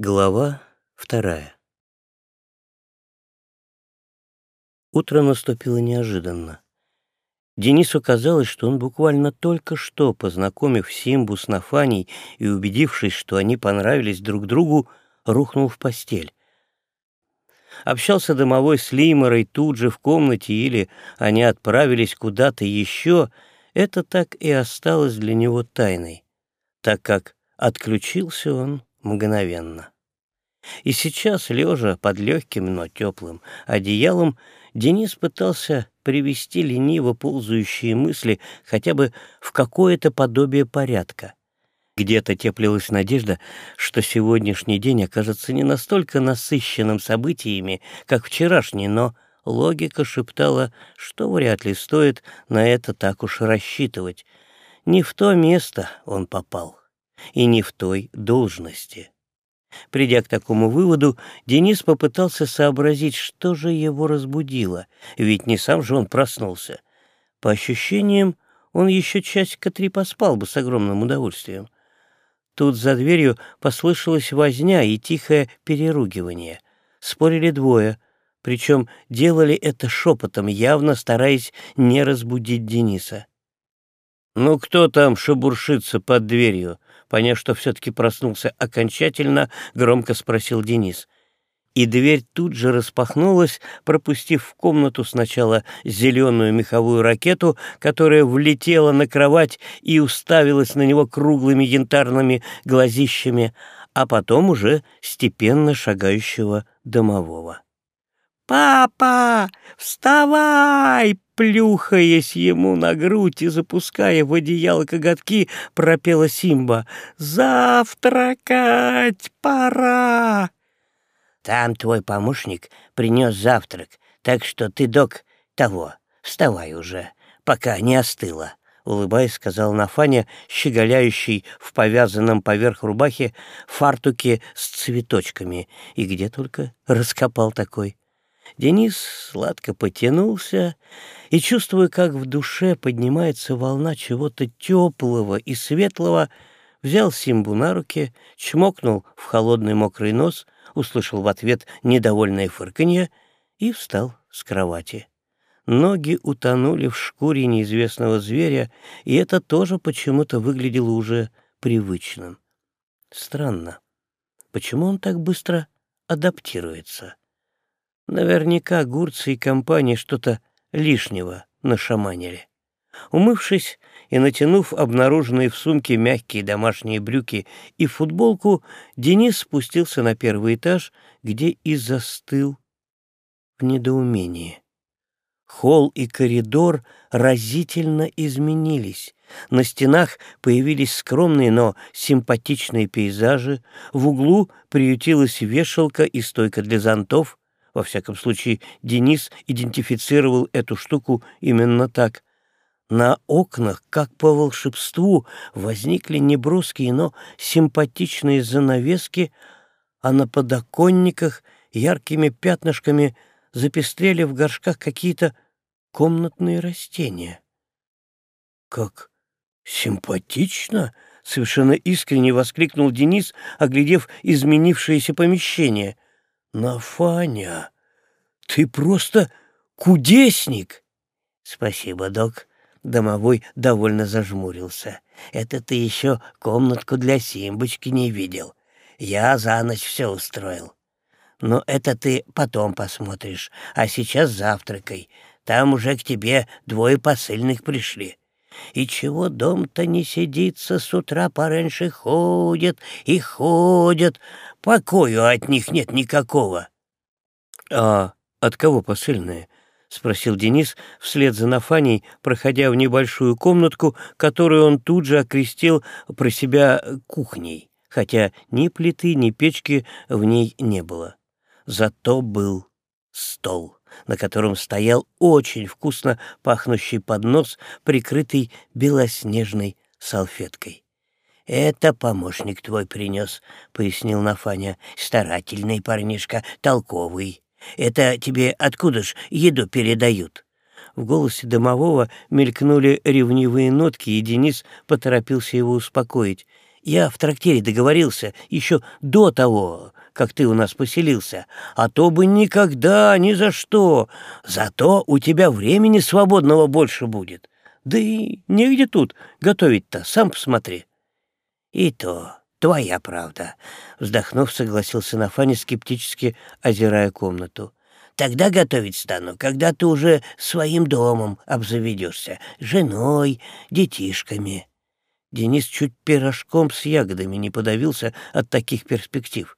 Глава вторая Утро наступило неожиданно. Денису казалось, что он буквально только что, познакомив Симбу с Нафаней и убедившись, что они понравились друг другу, рухнул в постель. Общался домовой с Лиморой тут же в комнате или они отправились куда-то еще, это так и осталось для него тайной, так как отключился он мгновенно. И сейчас, лежа под легким, но теплым одеялом, Денис пытался привести лениво ползающие мысли хотя бы в какое-то подобие порядка. Где-то теплилась надежда, что сегодняшний день окажется не настолько насыщенным событиями, как вчерашний, но логика шептала, что вряд ли стоит на это так уж рассчитывать. Не в то место он попал и не в той должности. Придя к такому выводу, Денис попытался сообразить, что же его разбудило, ведь не сам же он проснулся. По ощущениям, он еще часика три поспал бы с огромным удовольствием. Тут за дверью послышалась возня и тихое переругивание. Спорили двое, причем делали это шепотом, явно стараясь не разбудить Дениса. «Ну кто там шебуршится под дверью?» Поняв, что все-таки проснулся окончательно, громко спросил Денис. И дверь тут же распахнулась, пропустив в комнату сначала зеленую меховую ракету, которая влетела на кровать и уставилась на него круглыми янтарными глазищами, а потом уже степенно шагающего домового. «Папа, вставай!» Плюхаясь ему на грудь и запуская в одеяло коготки, пропела Симба. «Завтракать пора!» «Там твой помощник принес завтрак, так что ты, док, того, вставай уже, пока не остыло», — улыбаясь, сказал Нафаня, щеголяющий в повязанном поверх рубахе фартуке с цветочками, и где только раскопал такой. Денис сладко потянулся и, чувствуя, как в душе поднимается волна чего-то теплого и светлого, взял Симбу на руки, чмокнул в холодный мокрый нос, услышал в ответ недовольное фырканье и встал с кровати. Ноги утонули в шкуре неизвестного зверя, и это тоже почему-то выглядело уже привычным. Странно. Почему он так быстро адаптируется? Наверняка Гурцы и компания что-то лишнего нашаманили. Умывшись и натянув обнаруженные в сумке мягкие домашние брюки и футболку, Денис спустился на первый этаж, где и застыл в недоумении. Холл и коридор разительно изменились. На стенах появились скромные, но симпатичные пейзажи, в углу приютилась вешалка и стойка для зонтов, во всяком случае, Денис идентифицировал эту штуку именно так. На окнах, как по волшебству, возникли неброские, но симпатичные занавески, а на подоконниках яркими пятнышками запестрели в горшках какие-то комнатные растения. «Как симпатично!» — совершенно искренне воскликнул Денис, оглядев изменившееся помещение — Нафаня, ты просто кудесник!» «Спасибо, док». Домовой довольно зажмурился. «Это ты еще комнатку для Симбочки не видел. Я за ночь все устроил. Но это ты потом посмотришь, а сейчас завтракай. Там уже к тебе двое посыльных пришли. И чего дом-то не сидится, с утра пораньше ходят и ходят, покою от них нет никакого. — А от кого посыльные? — спросил Денис вслед за Нафаней, проходя в небольшую комнатку, которую он тут же окрестил про себя кухней, хотя ни плиты, ни печки в ней не было. Зато был стол на котором стоял очень вкусно пахнущий поднос, прикрытый белоснежной салфеткой. «Это помощник твой принес», — пояснил Нафаня. «Старательный парнишка, толковый. Это тебе откуда ж еду передают?» В голосе домового мелькнули ревнивые нотки, и Денис поторопился его успокоить. Я в трактире договорился еще до того, как ты у нас поселился, а то бы никогда, ни за что. Зато у тебя времени свободного больше будет. Да и негде тут готовить-то, сам посмотри. И то твоя правда, вздохнув, согласился Нафаня, скептически озирая комнату. Тогда готовить стану, когда ты уже своим домом обзаведешься, женой, детишками. Денис чуть пирожком с ягодами не подавился от таких перспектив.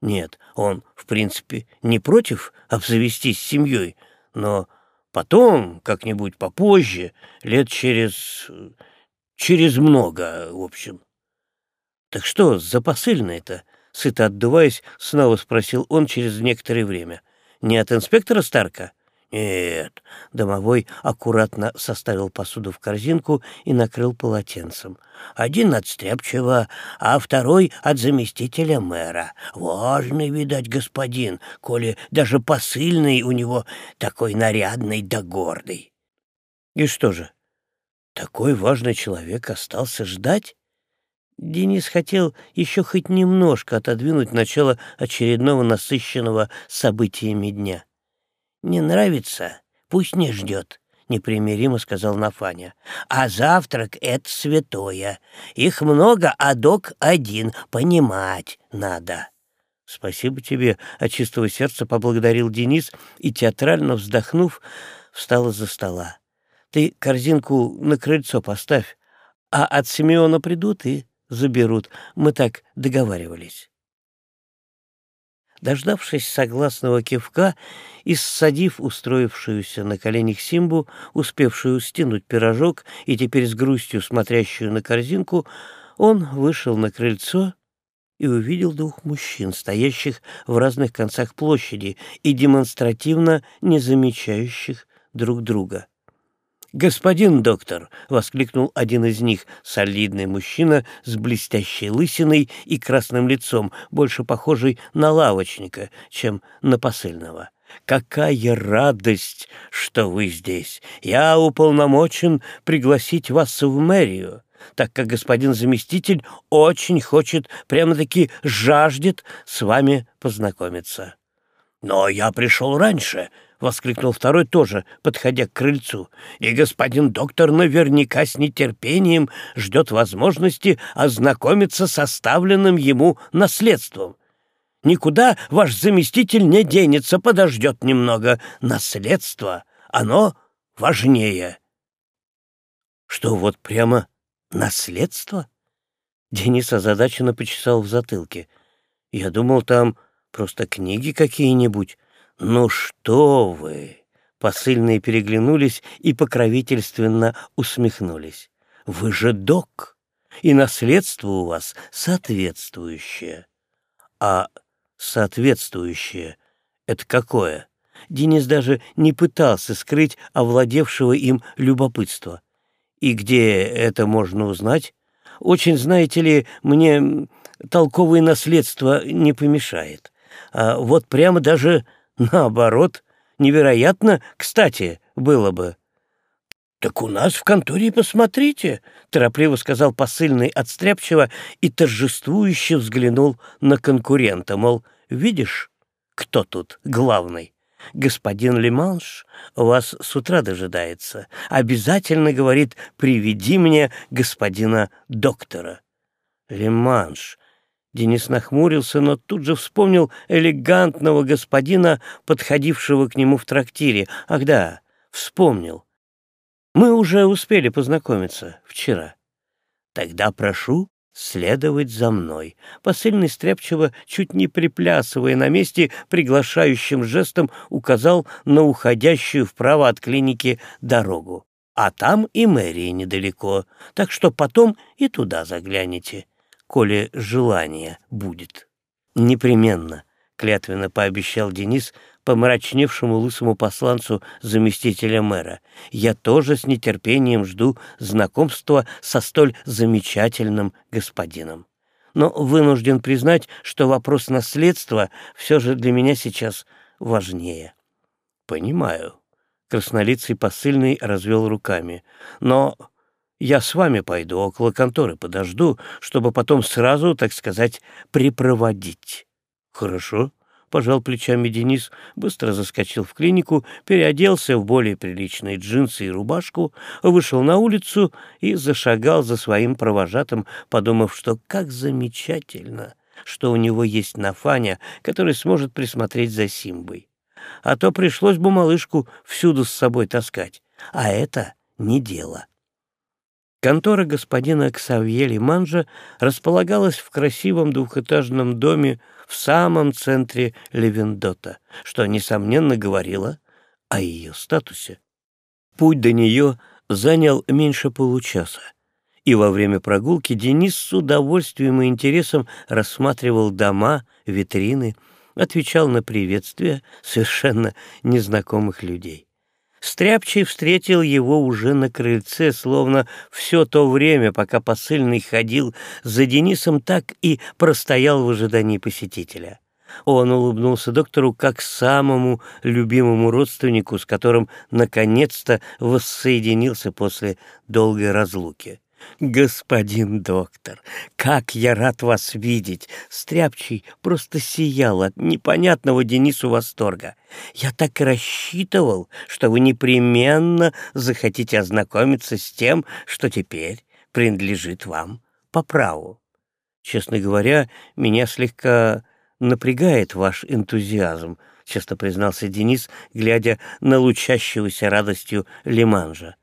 Нет, он, в принципе, не против обзавестись семьей, но потом, как-нибудь попозже, лет через... через много, в общем. «Так что за посыльное-то?» — сыто отдуваясь, снова спросил он через некоторое время. «Не от инспектора Старка?» «Нет». Домовой аккуратно составил посуду в корзинку и накрыл полотенцем. «Один от Стряпчева, а второй от заместителя мэра. Важный, видать, господин, коли даже посыльный у него такой нарядный да гордый». «И что же, такой важный человек остался ждать?» Денис хотел еще хоть немножко отодвинуть начало очередного насыщенного событиями дня. «Не нравится? Пусть не ждет», — непримиримо сказал Нафаня. «А завтрак — это святое. Их много, а док один. Понимать надо». «Спасибо тебе», — от чистого сердца поблагодарил Денис и, театрально вздохнув, встал из-за стола. «Ты корзинку на крыльцо поставь, а от Симеона придут и заберут. Мы так договаривались». Дождавшись согласного кивка и ссадив устроившуюся на коленях Симбу, успевшую стянуть пирожок и теперь с грустью смотрящую на корзинку, он вышел на крыльцо и увидел двух мужчин, стоящих в разных концах площади и демонстративно не замечающих друг друга. «Господин доктор!» — воскликнул один из них, солидный мужчина с блестящей лысиной и красным лицом, больше похожий на лавочника, чем на посыльного. «Какая радость, что вы здесь! Я уполномочен пригласить вас в мэрию, так как господин заместитель очень хочет, прямо-таки жаждет с вами познакомиться». «Но я пришел раньше», — воскликнул второй тоже, подходя к крыльцу. «И господин доктор наверняка с нетерпением ждет возможности ознакомиться с оставленным ему наследством. Никуда ваш заместитель не денется, подождет немного. Наследство, оно важнее». «Что, вот прямо наследство?» Денис озадаченно почесал в затылке. «Я думал, там просто книги какие-нибудь». «Ну что вы!» Посыльные переглянулись и покровительственно усмехнулись. «Вы же док, и наследство у вас соответствующее». «А соответствующее — это какое?» Денис даже не пытался скрыть овладевшего им любопытство. «И где это можно узнать? Очень, знаете ли, мне толковое наследство не помешает. А вот прямо даже Наоборот, невероятно, кстати, было бы. «Так у нас в конторе посмотрите», — торопливо сказал посыльный от Стряпчева и торжествующе взглянул на конкурента, мол, «Видишь, кто тут главный? Господин Лиманш вас с утра дожидается. Обязательно, говорит, приведи мне господина доктора». Лиманш, Денис нахмурился, но тут же вспомнил элегантного господина, подходившего к нему в трактире. Ах да, вспомнил. Мы уже успели познакомиться вчера. Тогда прошу следовать за мной. Посыльный стряпчиво, чуть не приплясывая на месте, приглашающим жестом указал на уходящую вправо от клиники дорогу. А там и мэрия недалеко, так что потом и туда загляните коли желание будет. Непременно, клятвенно пообещал Денис помрачневшему лысому посланцу заместителя мэра. Я тоже с нетерпением жду знакомства со столь замечательным господином. Но вынужден признать, что вопрос наследства все же для меня сейчас важнее. Понимаю. Краснолицый посыльный развел руками. Но Я с вами пойду, около конторы подожду, чтобы потом сразу, так сказать, припроводить. Хорошо, — пожал плечами Денис, быстро заскочил в клинику, переоделся в более приличные джинсы и рубашку, вышел на улицу и зашагал за своим провожатым, подумав, что как замечательно, что у него есть Нафаня, который сможет присмотреть за Симбой. А то пришлось бы малышку всюду с собой таскать, а это не дело. Контора господина Ксавье Манжа располагалась в красивом двухэтажном доме в самом центре Левендота, что, несомненно, говорило о ее статусе. Путь до нее занял меньше получаса, и во время прогулки Денис с удовольствием и интересом рассматривал дома, витрины, отвечал на приветствия совершенно незнакомых людей. Стряпчий встретил его уже на крыльце, словно все то время, пока посыльный ходил за Денисом, так и простоял в ожидании посетителя. Он улыбнулся доктору как самому любимому родственнику, с которым наконец-то воссоединился после долгой разлуки. «Господин доктор, как я рад вас видеть!» Стряпчий просто сиял от непонятного Денису восторга. «Я так и рассчитывал, что вы непременно захотите ознакомиться с тем, что теперь принадлежит вам по праву. Честно говоря, меня слегка напрягает ваш энтузиазм», — честно признался Денис, глядя на лучащегося радостью Лиманжа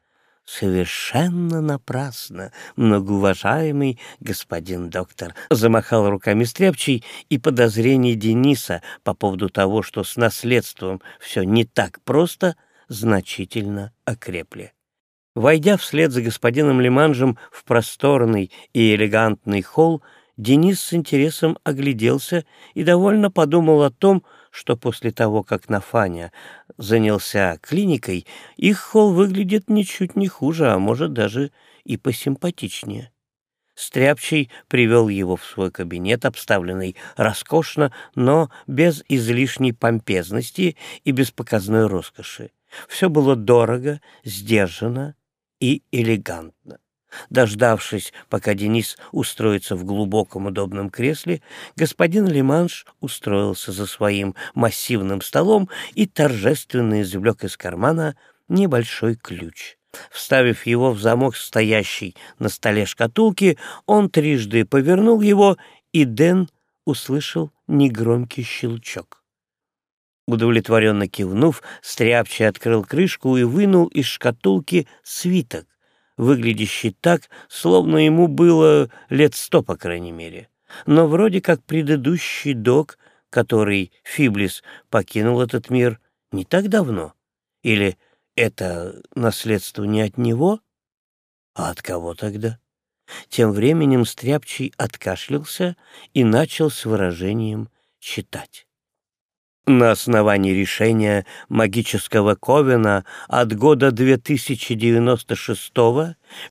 совершенно напрасно, многоуважаемый господин доктор, замахал руками стряпчий, и подозрения Дениса по поводу того, что с наследством все не так просто, значительно окрепли. Войдя вслед за господином Лиманжем в просторный и элегантный холл, Денис с интересом огляделся и довольно подумал о том, что после того, как Нафаня занялся клиникой, их холл выглядит ничуть не хуже, а может даже и посимпатичнее. Стряпчий привел его в свой кабинет, обставленный роскошно, но без излишней помпезности и без показной роскоши. Все было дорого, сдержанно и элегантно. Дождавшись, пока Денис устроится в глубоком удобном кресле, господин Лиманш устроился за своим массивным столом и торжественно извлек из кармана небольшой ключ. Вставив его в замок стоящий на столе шкатулки, он трижды повернул его, и Дэн услышал негромкий щелчок. Удовлетворенно кивнув, Стряпчий открыл крышку и вынул из шкатулки свиток, выглядящий так, словно ему было лет сто, по крайней мере. Но вроде как предыдущий док, который Фиблис покинул этот мир не так давно. Или это наследство не от него? А от кого тогда? Тем временем Стряпчий откашлялся и начал с выражением читать. На основании решения магического Ковена от года 2096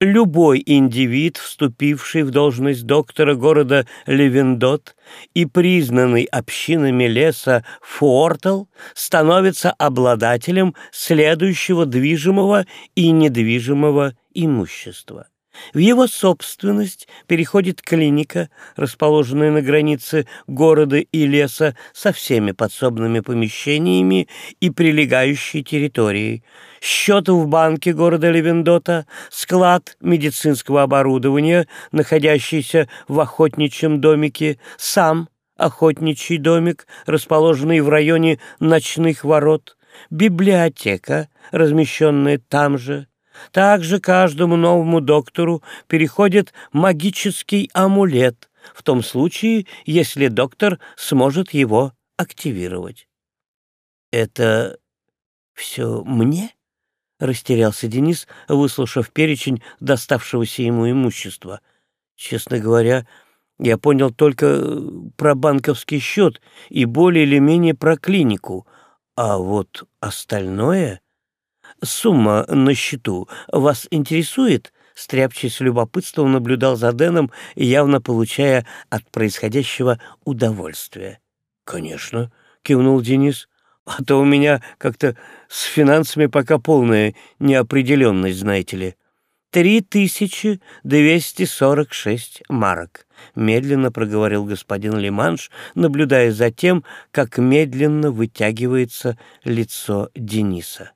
любой индивид, вступивший в должность доктора города Левендот и признанный общинами леса Фуортл, становится обладателем следующего движимого и недвижимого имущества. В его собственность переходит клиника, расположенная на границе города и леса со всеми подсобными помещениями и прилегающей территорией, счет в банке города Левендота, склад медицинского оборудования, находящийся в охотничьем домике, сам охотничий домик, расположенный в районе ночных ворот, библиотека, размещенная там же, также каждому новому доктору переходит магический амулет, в том случае, если доктор сможет его активировать. «Это все мне?» — растерялся Денис, выслушав перечень доставшегося ему имущества. «Честно говоря, я понял только про банковский счет и более или менее про клинику, а вот остальное...» сумма на счету вас интересует?» Стряпчий с любопытством наблюдал за Дэном, явно получая от происходящего удовольствие. «Конечно», — кивнул Денис, — «а то у меня как-то с финансами пока полная неопределенность, знаете ли». три тысячи двести сорок шесть марок», — медленно проговорил господин Лиманш, наблюдая за тем, как медленно вытягивается лицо Дениса.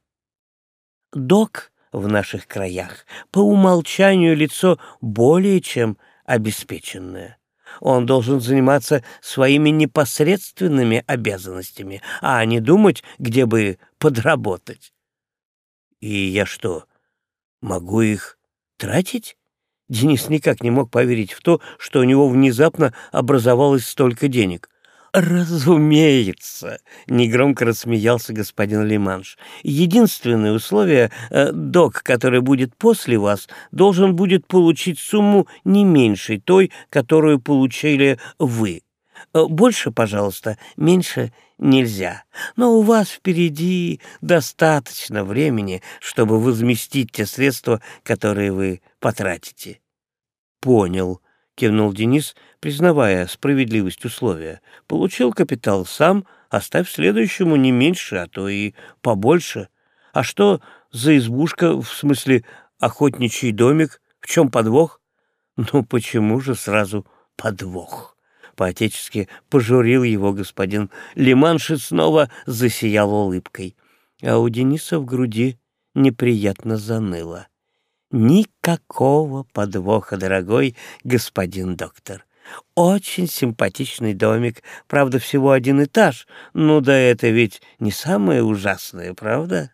«Док в наших краях по умолчанию лицо более чем обеспеченное. Он должен заниматься своими непосредственными обязанностями, а не думать, где бы подработать. И я что, могу их тратить? Денис никак не мог поверить в то, что у него внезапно образовалось столько денег. «Разумеется!» — негромко рассмеялся господин Лиманш. «Единственное условие э, — док, который будет после вас, должен будет получить сумму не меньшей той, которую получили вы. Э, больше, пожалуйста, меньше нельзя. Но у вас впереди достаточно времени, чтобы возместить те средства, которые вы потратите». «Понял», — кивнул Денис, признавая справедливость условия. «Получил капитал сам, оставь следующему не меньше, а то и побольше. А что за избушка, в смысле охотничий домик? В чем подвох?» «Ну почему же сразу подвох?» По-отечески пожурил его господин. Лиманши снова засиял улыбкой, а у Дениса в груди неприятно заныло. Никакого подвоха, дорогой господин доктор. Очень симпатичный домик, правда, всего один этаж. Ну да это ведь не самое ужасное, правда?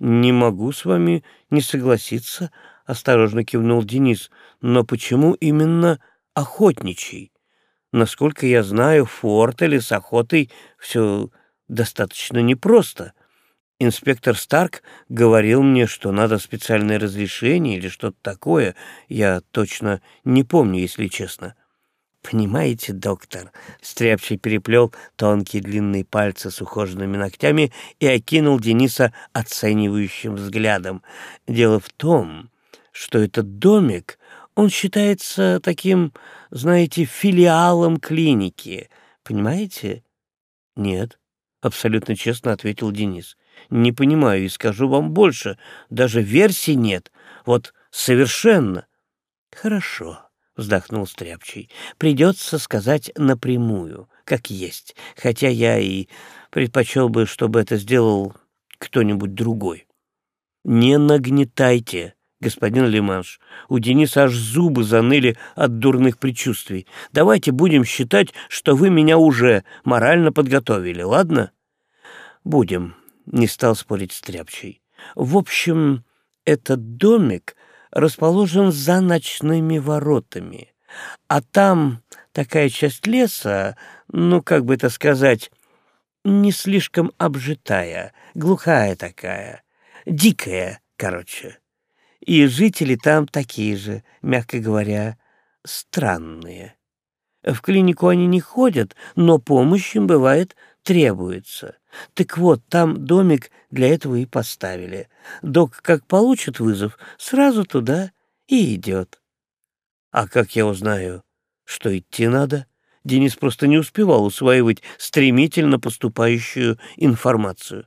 Не могу с вами не согласиться, осторожно кивнул Денис. Но почему именно охотничий? Насколько я знаю, в Фуортеле с охотой все достаточно непросто. Инспектор Старк говорил мне, что надо специальное разрешение или что-то такое. Я точно не помню, если честно. «Понимаете, доктор?» — Стряпчий переплел тонкие длинные пальцы с ухоженными ногтями и окинул Дениса оценивающим взглядом. «Дело в том, что этот домик, он считается таким, знаете, филиалом клиники. Понимаете?» «Нет», — абсолютно честно ответил Денис. Не понимаю и скажу вам больше. Даже версий нет. Вот совершенно. Хорошо, вздохнул Стряпчий. Придется сказать напрямую, как есть. Хотя я и предпочел бы, чтобы это сделал кто-нибудь другой. Не нагнетайте, господин Лиманш. У Дениса аж зубы заныли от дурных предчувствий. Давайте будем считать, что вы меня уже морально подготовили, ладно? Будем, не стал спорить Стряпчий. В общем, этот домик расположен за ночными воротами, а там такая часть леса, ну, как бы это сказать, не слишком обжитая, глухая такая, дикая, короче. И жители там такие же, мягко говоря, странные. В клинику они не ходят, но помощь им бывает требуется. Так вот, там домик для этого и поставили. Док, как получит вызов, сразу туда и идет. А как я узнаю, что идти надо? Денис просто не успевал усваивать стремительно поступающую информацию.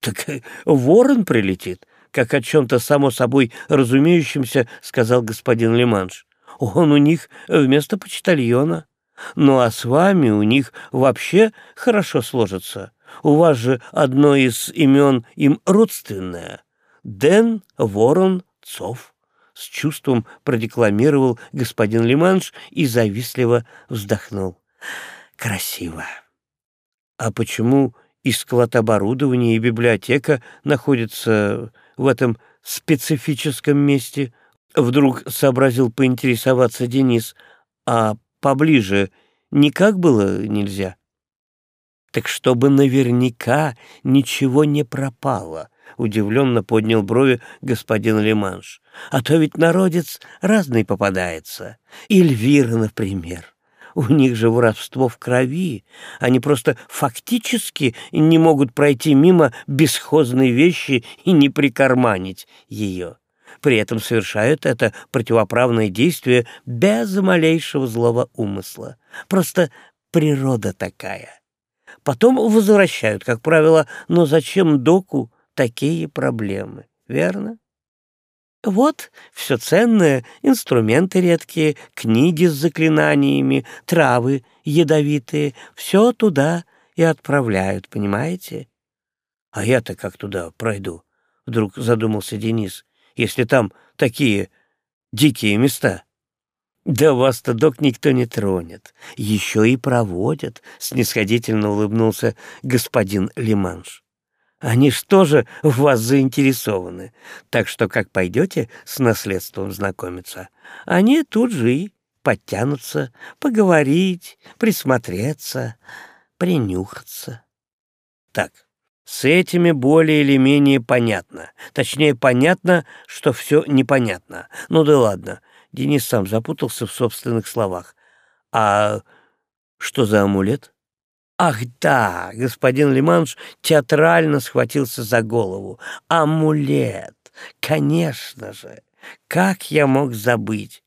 Так э, ворон прилетит, как о чем-то само собой разумеющемся сказал господин Лиманш. Он у них вместо почтальона. Ну а с вами у них вообще хорошо сложится. У вас же одно из имен им родственное. Дэн Ворон Цов. С чувством продекламировал господин Лиманш и завистливо вздохнул. Красиво. А почему и склад оборудования, и библиотека находятся в этом специфическом месте? Вдруг сообразил поинтересоваться Денис. А поближе никак было нельзя? Так чтобы наверняка ничего не пропало, удивленно поднял брови господин Леманш. А то ведь народец разный попадается. Эльвира, например. У них же воровство в крови. Они просто фактически не могут пройти мимо бесхозной вещи и не прикарманить ее при этом совершают это противоправное действие без малейшего злого умысла. Просто природа такая. Потом возвращают, как правило, но зачем доку такие проблемы, верно? Вот все ценное, инструменты редкие, книги с заклинаниями, травы ядовитые, все туда и отправляют, понимаете? А я-то как туда пройду? Вдруг задумался Денис, если там такие дикие места. Да вас-то, док, никто не тронет. Еще и проводят, снисходительно улыбнулся господин Лиманш. Они ж тоже в вас заинтересованы. Так что, как пойдете с наследством знакомиться, они тут же и подтянутся, поговорить, присмотреться, принюхаться. Так, с этими более или менее понятно. Точнее, понятно, что все непонятно. Ну да ладно, Денис сам запутался в собственных словах. А что за амулет? Ах да, господин Лиманш театрально схватился за голову. Амулет, конечно же. Как я мог забыть?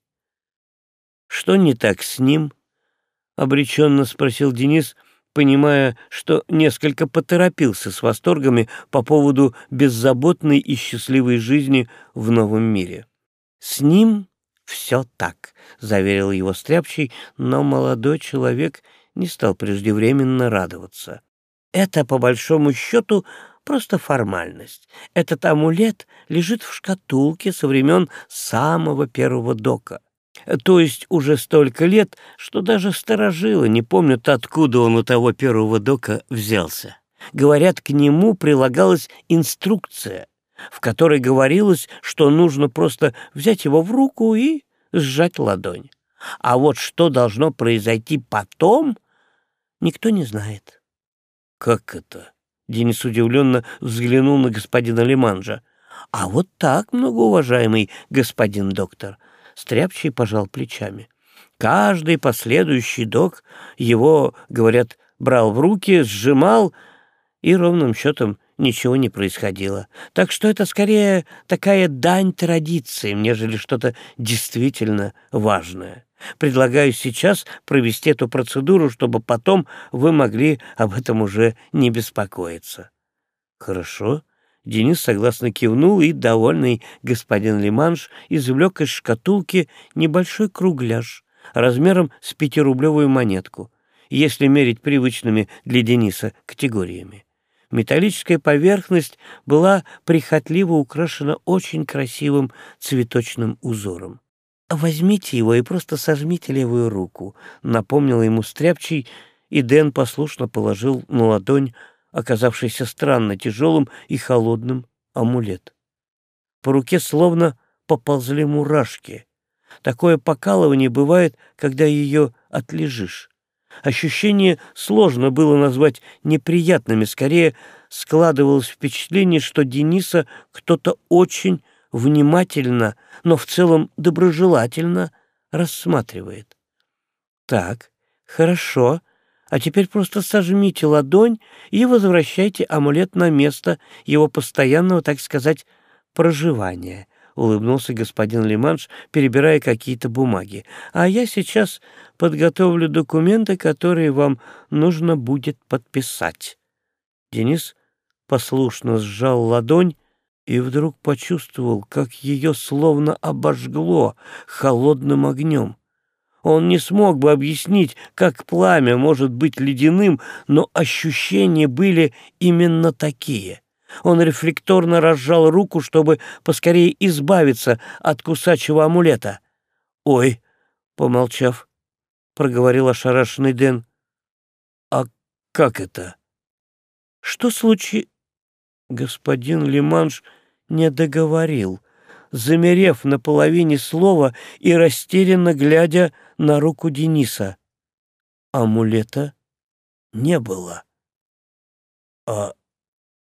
Что не так с ним? Обреченно спросил Денис, понимая, что несколько поторопился с восторгами по поводу беззаботной и счастливой жизни в новом мире. С ним все так, заверил его Стряпчий, но молодой человек не стал преждевременно радоваться. Это, по большому счету, просто формальность. Этот амулет лежит в шкатулке со времен самого первого дока. То есть уже столько лет, что даже старожилы не помнят, откуда он у того первого дока взялся. Говорят, к нему прилагалась инструкция, в которой говорилось, что нужно просто взять его в руку и сжать ладонь. А вот что должно произойти потом, никто не знает. «Как это?» — Денис удивленно взглянул на господина Лиманжа. «А вот так, многоуважаемый господин доктор», — Стряпчий пожал плечами. «Каждый последующий док его, говорят, брал в руки, сжимал, и ровным счетом ничего не происходило. Так что это скорее такая дань традициям, нежели что-то действительно важное. Предлагаю сейчас провести эту процедуру, чтобы потом вы могли об этом уже не беспокоиться. Хорошо. Денис согласно кивнул, и довольный господин Лиманш извлек из шкатулки небольшой кругляш размером с пятирублевую монетку, если мерить привычными для Дениса категориями. Металлическая поверхность была прихотливо украшена очень красивым цветочным узором. «Возьмите его и просто сожмите левую руку», — напомнил ему Стряпчий, и Дэн послушно положил на ладонь оказавшийся странно тяжелым и холодным амулет. По руке словно поползли мурашки. Такое покалывание бывает, когда ее отлежишь. Ощущение сложно было назвать неприятными, скорее складывалось впечатление, что Дениса кто-то очень внимательно, но в целом доброжелательно рассматривает. Так, хорошо, а теперь просто сожмите ладонь и возвращайте амулет на место его постоянного, так сказать, проживания —— улыбнулся господин Лиманш, перебирая какие-то бумаги. «А я сейчас подготовлю документы, которые вам нужно будет подписать». Денис послушно сжал ладонь и вдруг почувствовал, как ее словно обожгло холодным огнем. Он не смог бы объяснить, как пламя может быть ледяным, но ощущения были именно такие. Он рефлекторно разжал руку, чтобы поскорее избавиться от кусачего амулета. «Ой!» — помолчав, проговорил ошарашенный Дэн. «А как это?» «Что случилось?» Господин Лиманш не договорил, замерев на половине слова и растерянно глядя на руку Дениса. Амулета не было. «А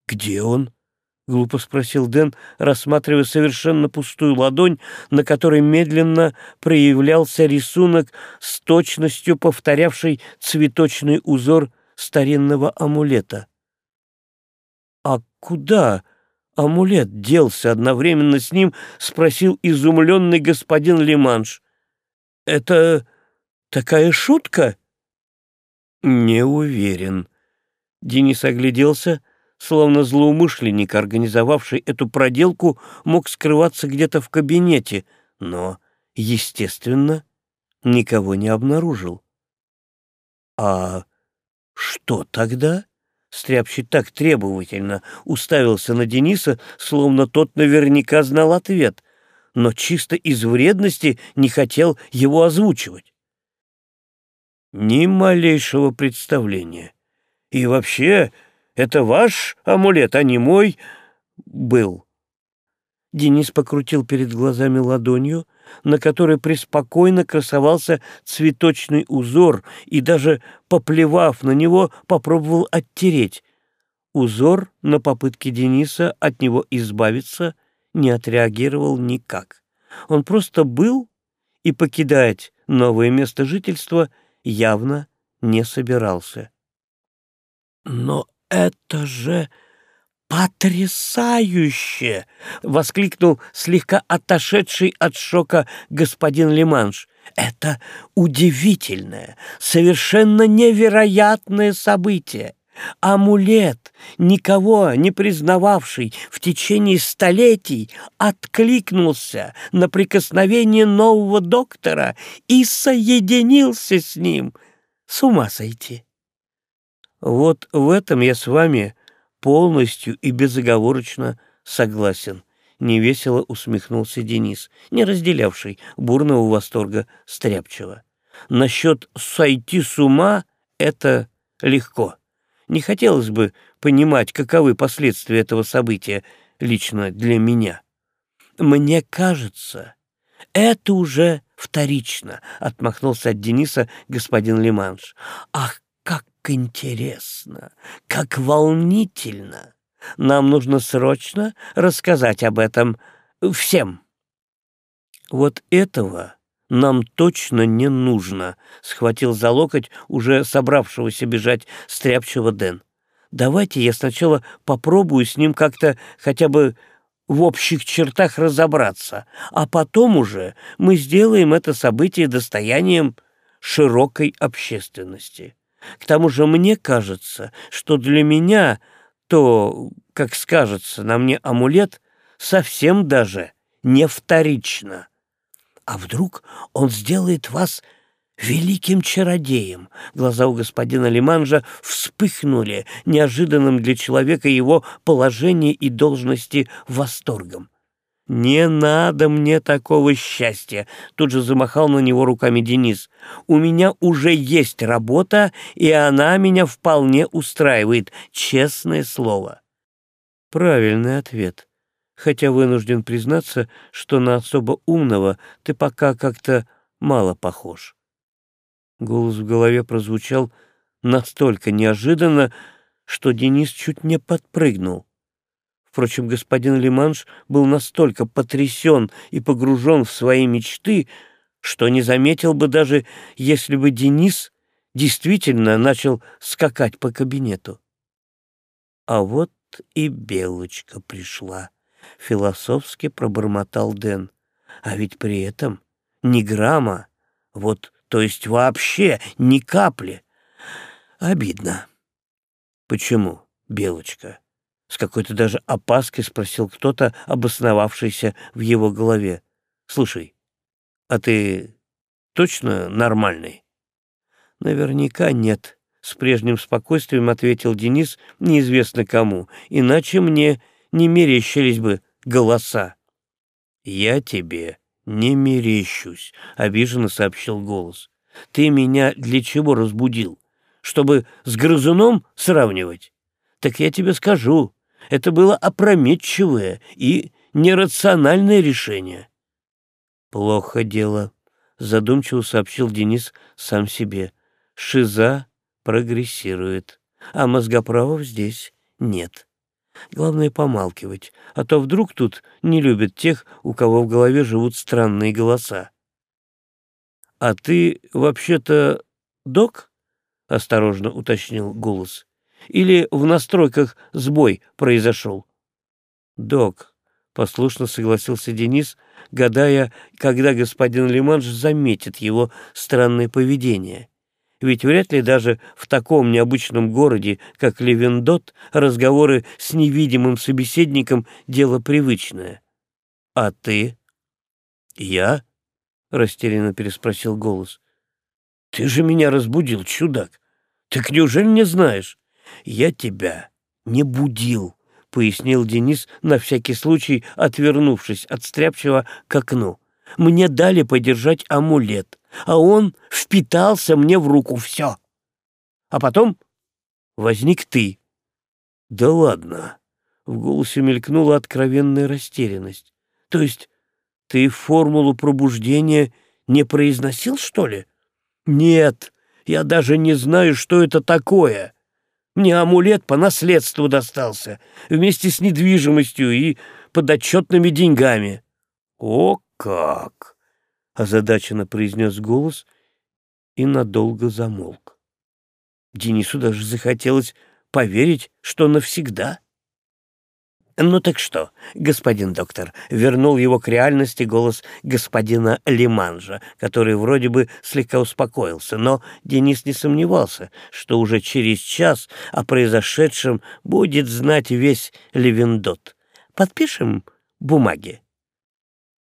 где он?» — глупо спросил Дэн, рассматривая совершенно пустую ладонь, на которой медленно проявлялся рисунок с точностью повторявший цветочный узор старинного амулета. «А куда амулет делся?» — одновременно с ним спросил изумленный господин Лиманш. «Это такая шутка?» «Не уверен». Денис огляделся, словно злоумышленник, организовавший эту проделку, мог скрываться где-то в кабинете, но, естественно, никого не обнаружил. «А что тогда?» Стряпчий так требовательно уставился на Дениса, словно тот наверняка знал ответ, но чисто из вредности не хотел его озвучивать. Ни малейшего представления. И вообще, это ваш амулет, а не мой был. Денис покрутил перед глазами ладонью, на которой преспокойно красовался цветочный узор и даже, поплевав на него, попробовал оттереть. Узор на попытке Дениса от него избавиться не отреагировал никак. Он просто был и покидать новое место жительства явно не собирался. «Но это же потрясающе!» — воскликнул слегка отошедший от шока господин Лиманш. «Это удивительное, совершенно невероятное событие!» Амулет, никого не признававший в течение столетий, откликнулся на прикосновение нового доктора и соединился с ним. С ума сойти. Вот в этом я с вами полностью и безоговорочно согласен. Невесело усмехнулся Денис, не разделявший бурного восторга Стряпчего. Насчет «сойти с ума» — это легко. Не хотелось бы понимать, каковы последствия этого события лично для меня. Мне кажется, это уже вторично, — отмахнулся от Дениса господин Лиманш. Ах, как интересно, как волнительно! Нам нужно срочно рассказать об этом всем. Вот этого нам точно не нужно», — схватил за локоть уже собравшегося бежать стряпчего Дэн. «Давайте я сначала попробую с ним как-то хотя бы в общих чертах разобраться, а потом уже мы сделаем это событие достоянием широкой общественности. К тому же мне кажется, что для меня то, как скажется на мне амулет, совсем даже не вторично». А вдруг он сделает вас великим чародеем? Глаза у господина Лиманжа вспыхнули неожиданным для человека его положения и должности восторгом. «Не надо мне такого счастья!» — тут же замахал на него руками Денис. «У меня уже есть работа, и она меня вполне устраивает, честное слово». Правильный ответ хотя вынужден признаться, что на особо умного ты пока как-то мало похож. Голос в голове прозвучал настолько неожиданно, что Денис чуть не подпрыгнул. Впрочем, господин Лиманш был настолько потрясен и погружен в свои мечты, что не заметил бы даже, если бы Денис действительно начал скакать по кабинету. А вот и Белочка пришла. — философски пробормотал Дэн. «А ведь при этом ни грамма, вот, то есть вообще ни капли. Обидно». «Почему, Белочка?» — с какой-то даже опаской спросил кто-то, обосновавшийся в его голове. «Слушай, а ты точно нормальный?» «Наверняка нет», — с прежним спокойствием ответил Денис неизвестно кому, «иначе мне не мерещились бы голоса. «Я тебе не мерещусь», — обиженно сообщил голос. «Ты меня для чего разбудил? Чтобы с грызуном сравнивать? Так я тебе скажу, это было опрометчивое и нерациональное решение». «Плохо дело», — задумчиво сообщил Денис сам себе. «Шиза прогрессирует, а мозгоправов здесь нет». Главное помалкивать, а то вдруг тут не любят тех, у кого в голове живут странные голоса. «А ты вообще-то док?» — осторожно уточнил голос. «Или в настройках сбой произошел?» «Док», — послушно согласился Денис, гадая, когда господин Лиманш заметит его странное поведение. Ведь вряд ли даже в таком необычном городе, как Левендот, разговоры с невидимым собеседником — дело привычное. «А ты?» «Я?» — растерянно переспросил голос. «Ты же меня разбудил, чудак! Так неужели не знаешь? Я тебя не будил!» — пояснил Денис, на всякий случай отвернувшись от стряпчего к окну. «Мне дали подержать амулет, а он впитался мне в руку все. А потом возник ты». «Да ладно!» — в голосе мелькнула откровенная растерянность. То есть ты формулу пробуждения не произносил, что ли? Нет, я даже не знаю, что это такое. Мне амулет по наследству достался, вместе с недвижимостью и подотчетными деньгами. О как! Озадаченно произнес голос и надолго замолк. Денису даже захотелось поверить, что навсегда. «Ну так что, господин доктор?» — вернул его к реальности голос господина Лиманжа, который вроде бы слегка успокоился, но Денис не сомневался, что уже через час о произошедшем будет знать весь Левендот. «Подпишем бумаги?»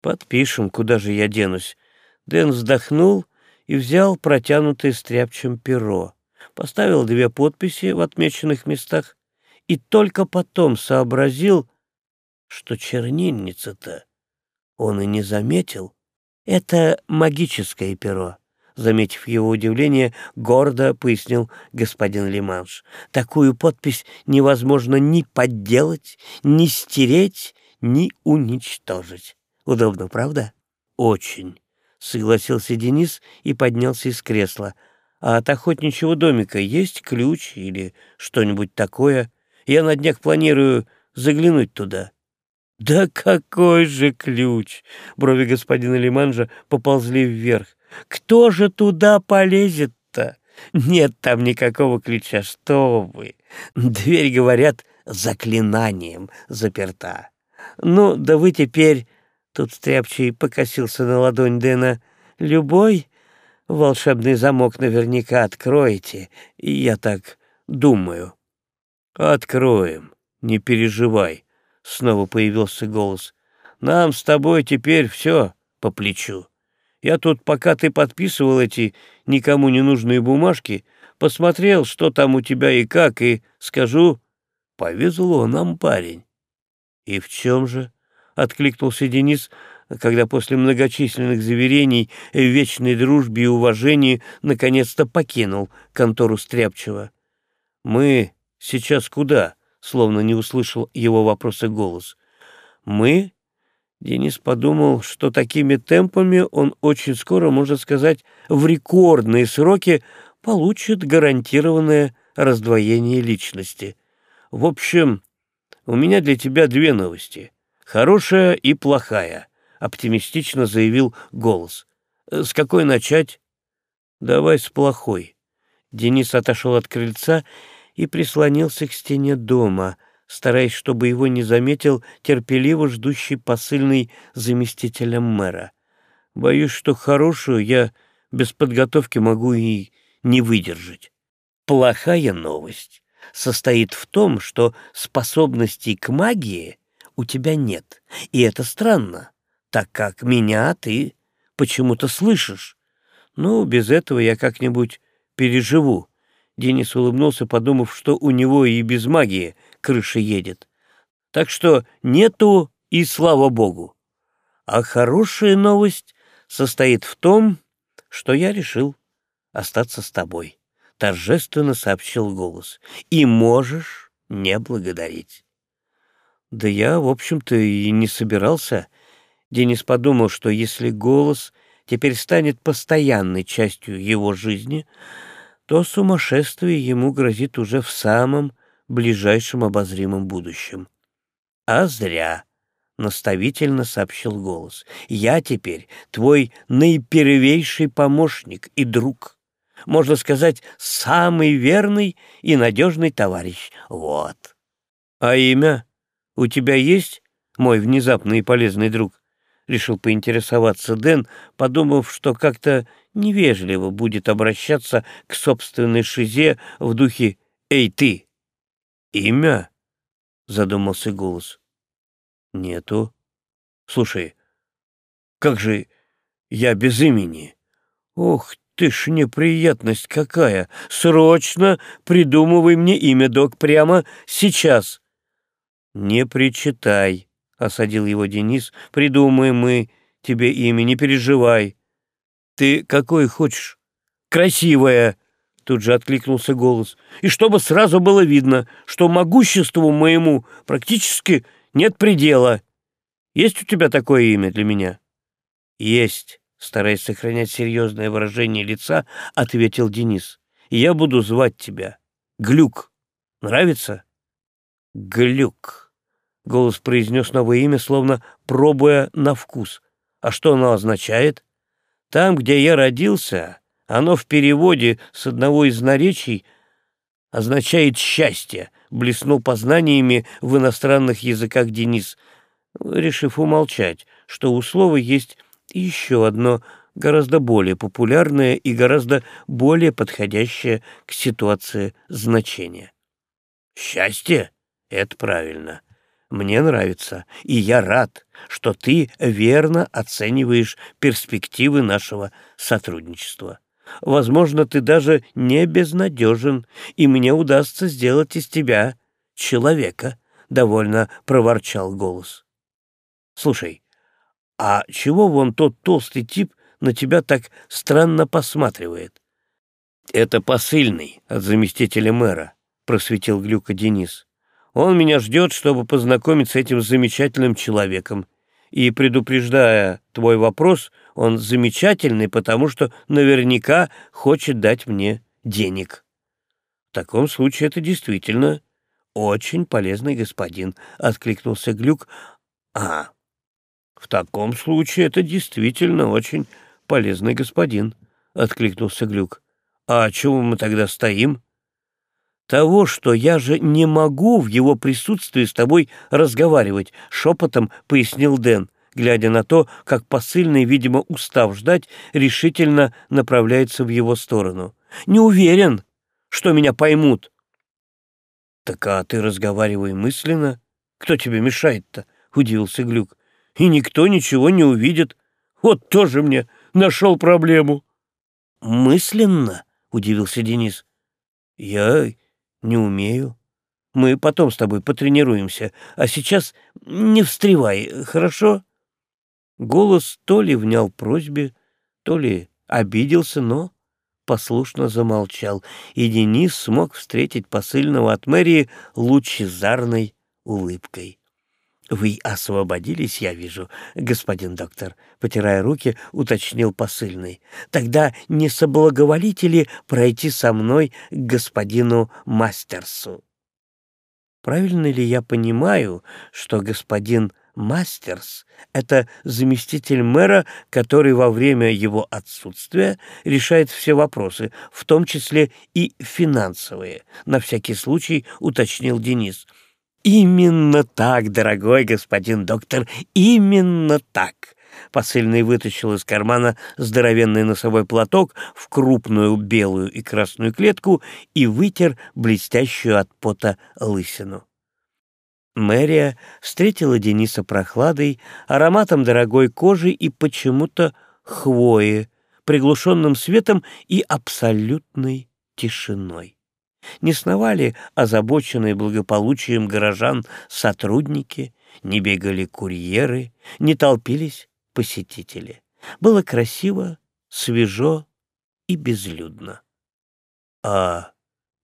«Подпишем, куда же я денусь?» Дэн вздохнул и взял протянутое стряпчем перо, поставил две подписи в отмеченных местах и только потом сообразил, что чернильница-то он и не заметил. Это магическое перо. Заметив его удивление, гордо пояснил господин Лиманш. Такую подпись невозможно ни подделать, ни стереть, ни уничтожить. Удобно, правда? Очень, согласился Денис и поднялся из кресла. А от охотничьего домика есть ключ или что-нибудь такое? Я на днях планирую заглянуть туда. «Да какой же ключ!» — брови господина Лиманжа поползли вверх. «Кто же туда полезет-то? Нет там никакого ключа, что вы! Дверь, говорят, заклинанием заперта. Ну, да вы теперь...» Тут Стряпчий покосился на ладонь Дэна. «Любой волшебный замок наверняка откроете, я так думаю». «Откроем, не переживай», — снова появился голос. «Нам с тобой теперь все по плечу. Я тут, пока ты подписывал эти никому не нужные бумажки, посмотрел, что там у тебя и как, и скажу, повезло нам, парень». «И в чем же?» — откликнулся Денис, когда после многочисленных заверений в вечной дружбе и уважении наконец-то покинул контору Стряпчева. «Мы Сейчас куда? Словно не услышал его вопроса голос. Мы? Денис подумал, что такими темпами он очень скоро, можно сказать, в рекордные сроки получит гарантированное раздвоение личности. В общем, у меня для тебя две новости. Хорошая и плохая, оптимистично заявил голос. С какой начать? Давай с плохой. Денис отошел от крыльца и прислонился к стене дома, стараясь, чтобы его не заметил терпеливо ждущий посыльный заместителем мэра. Боюсь, что хорошую я без подготовки могу и не выдержать. Плохая новость состоит в том, что способностей к магии у тебя нет, и это странно, так как меня ты почему-то слышишь. Ну, без этого я как-нибудь переживу. Денис улыбнулся, подумав, что у него и без магии крыша едет. Так что нету и слава богу. А хорошая новость состоит в том, что я решил остаться с тобой, — торжественно сообщил голос. И можешь не благодарить. Да я, в общем-то, и не собирался. Денис подумал, что если голос теперь станет постоянной частью его жизни, то сумасшествие ему грозит уже в самом ближайшем обозримом будущем. А зря, — наставительно сообщил голос, — я теперь твой наипервейший помощник и друг. Можно сказать, самый верный и надежный товарищ. Вот. А имя у тебя есть, мой внезапный и полезный друг? — решил поинтересоваться Дэн, подумав, что как-то невежливо будет обращаться к собственной шизе в духе «Эй, ты!» «Имя?» — задумался голос. «Нету. Слушай, как же я без имени? Ох ты ж неприятность какая! Срочно придумывай мне имя, док, прямо сейчас!» «Не причитай», — осадил его Денис. «Придумаем мы тебе имя, не переживай». «Ты какой хочешь?» «Красивое!» — тут же откликнулся голос. «И чтобы сразу было видно, что могуществу моему практически нет предела. Есть у тебя такое имя для меня?» «Есть», — стараясь сохранять серьезное выражение лица, ответил Денис. «Я буду звать тебя Глюк. Нравится?» «Глюк», — голос произнес новое имя, словно пробуя на вкус. «А что оно означает?» «Там, где я родился, оно в переводе с одного из наречий означает «счастье», — блеснул познаниями в иностранных языках Денис, решив умолчать, что у слова есть еще одно гораздо более популярное и гораздо более подходящее к ситуации значение. «Счастье?» Это правильно. Мне нравится, и я рад, что ты верно оцениваешь перспективы нашего сотрудничества. Возможно, ты даже не безнадежен, и мне удастся сделать из тебя человека, — довольно проворчал голос. Слушай, а чего вон тот толстый тип на тебя так странно посматривает? Это посыльный от заместителя мэра, — просветил Глюка Денис. Он меня ждет, чтобы познакомить с этим замечательным человеком. И, предупреждая твой вопрос, он замечательный, потому что наверняка хочет дать мне денег. В таком случае это действительно очень полезный господин, — откликнулся Глюк. А, в таком случае это действительно очень полезный господин, — откликнулся Глюк. А чего мы тогда стоим? Того, что я же не могу в его присутствии с тобой разговаривать», — шепотом пояснил Дэн, глядя на то, как посыльный, видимо, устав ждать, решительно направляется в его сторону. «Не уверен, что меня поймут». «Так а ты разговаривай мысленно. Кто тебе мешает-то?» — удивился Глюк. «И никто ничего не увидит. Вот тоже мне нашел проблему». «Мысленно?» — удивился Денис. «Я «Не умею. Мы потом с тобой потренируемся, а сейчас не встревай, хорошо?» Голос то ли внял просьбе, то ли обиделся, но послушно замолчал, и Денис смог встретить посыльного от мэрии лучезарной улыбкой. «Вы освободились, я вижу, господин доктор», — потирая руки, уточнил посыльный. «Тогда не соблаговолите ли пройти со мной к господину Мастерсу?» «Правильно ли я понимаю, что господин Мастерс — это заместитель мэра, который во время его отсутствия решает все вопросы, в том числе и финансовые?» — на всякий случай уточнил Денис — «Именно так, дорогой господин доктор, именно так!» Посыльный вытащил из кармана здоровенный носовой платок в крупную белую и красную клетку и вытер блестящую от пота лысину. Мэрия встретила Дениса прохладой, ароматом дорогой кожи и почему-то хвои, приглушенным светом и абсолютной тишиной не сновали озабоченные благополучием горожан сотрудники, не бегали курьеры, не толпились посетители. Было красиво, свежо и безлюдно. — А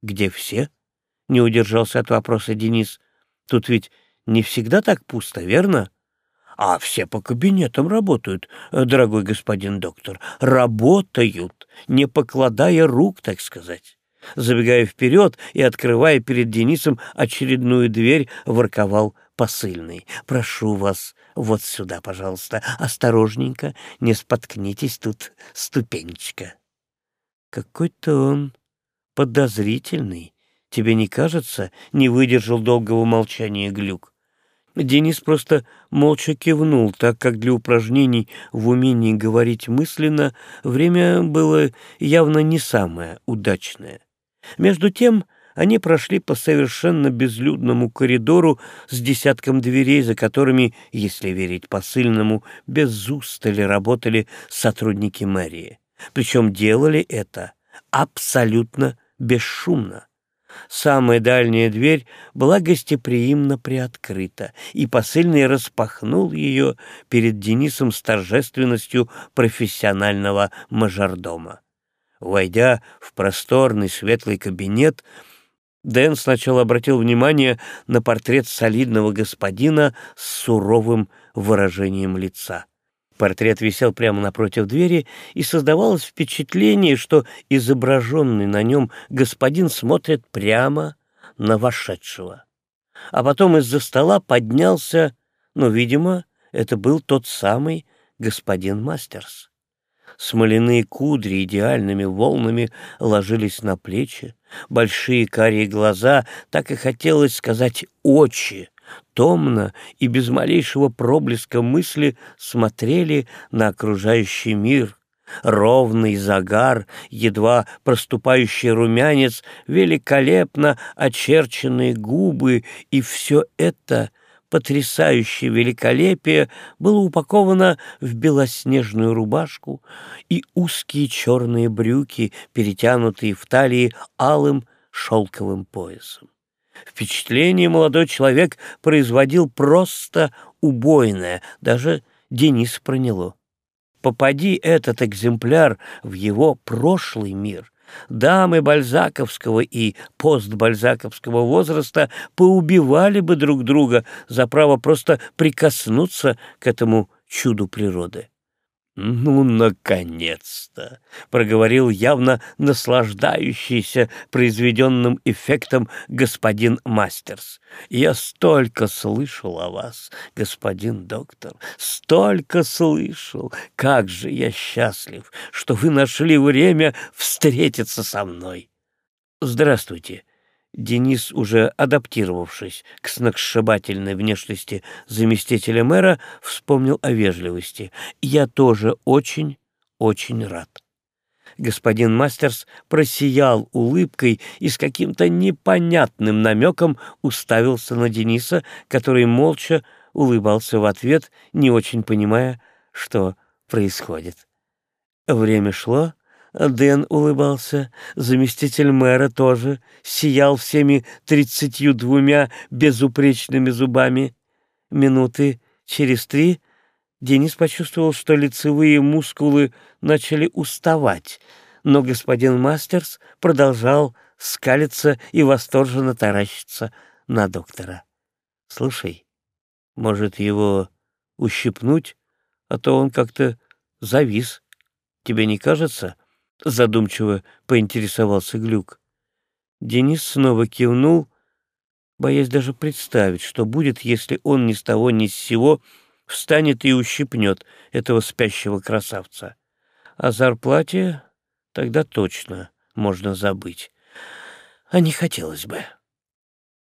где все? — не удержался от вопроса Денис. — Тут ведь не всегда так пусто, верно? — А все по кабинетам работают, дорогой господин доктор. Работают, не покладая рук, так сказать. Забегая вперед и открывая перед Денисом очередную дверь, ворковал посыльный. «Прошу вас, вот сюда, пожалуйста, осторожненько, не споткнитесь, тут ступенечка». «Какой-то он подозрительный, тебе не кажется?» — не выдержал долгого молчания Глюк. Денис просто молча кивнул, так как для упражнений в умении говорить мысленно время было явно не самое удачное. Между тем они прошли по совершенно безлюдному коридору с десятком дверей, за которыми, если верить посыльному, без устали работали сотрудники мэрии. Причем делали это абсолютно бесшумно. Самая дальняя дверь была гостеприимно приоткрыта, и посыльный распахнул ее перед Денисом с торжественностью профессионального мажордома. Войдя в просторный светлый кабинет, Дэн сначала обратил внимание на портрет солидного господина с суровым выражением лица. Портрет висел прямо напротив двери, и создавалось впечатление, что изображенный на нем господин смотрит прямо на вошедшего. А потом из-за стола поднялся, ну, видимо, это был тот самый господин Мастерс. Смоляные кудри идеальными волнами ложились на плечи, большие карие глаза, так и хотелось сказать «очи», томно и без малейшего проблеска мысли смотрели на окружающий мир. Ровный загар, едва проступающий румянец, великолепно очерченные губы, и все это потрясающее великолепие было упаковано в белоснежную рубашку и узкие черные брюки, перетянутые в талии алым шелковым поясом. Впечатление молодой человек производил просто убойное, даже Денис проняло. Попади этот экземпляр в его прошлый мир, дамы бальзаковского и постбальзаковского возраста поубивали бы друг друга за право просто прикоснуться к этому чуду природы. «Ну, наконец-то!» — проговорил явно наслаждающийся произведенным эффектом господин Мастерс. «Я столько слышал о вас, господин доктор, столько слышал! Как же я счастлив, что вы нашли время встретиться со мной!» «Здравствуйте!» Денис, уже адаптировавшись к сногсшибательной внешности заместителя мэра, вспомнил о вежливости. «Я тоже очень, очень рад». Господин Мастерс просиял улыбкой и с каким-то непонятным намеком уставился на Дениса, который молча улыбался в ответ, не очень понимая, что происходит. Время шло, Дэн улыбался, заместитель мэра тоже сиял всеми тридцатью двумя безупречными зубами. Минуты через три Денис почувствовал, что лицевые мускулы начали уставать, но господин Мастерс продолжал скалиться и восторженно таращиться на доктора. «Слушай, может, его ущипнуть, а то он как-то завис. Тебе не кажется?» — задумчиво поинтересовался Глюк. Денис снова кивнул, боясь даже представить, что будет, если он ни с того ни с сего встанет и ущипнет этого спящего красавца. О зарплате тогда точно можно забыть. А не хотелось бы.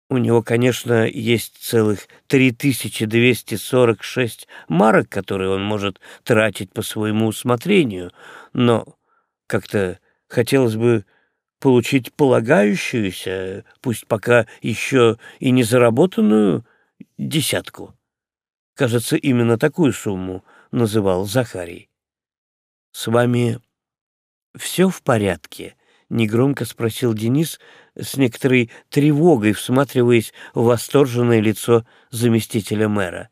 У него, конечно, есть целых 3246 марок, которые он может тратить по своему усмотрению, но как-то хотелось бы получить полагающуюся, пусть пока еще и не заработанную, десятку. Кажется, именно такую сумму называл Захарий. «С вами все в порядке?» — негромко спросил Денис с некоторой тревогой, всматриваясь в восторженное лицо заместителя мэра.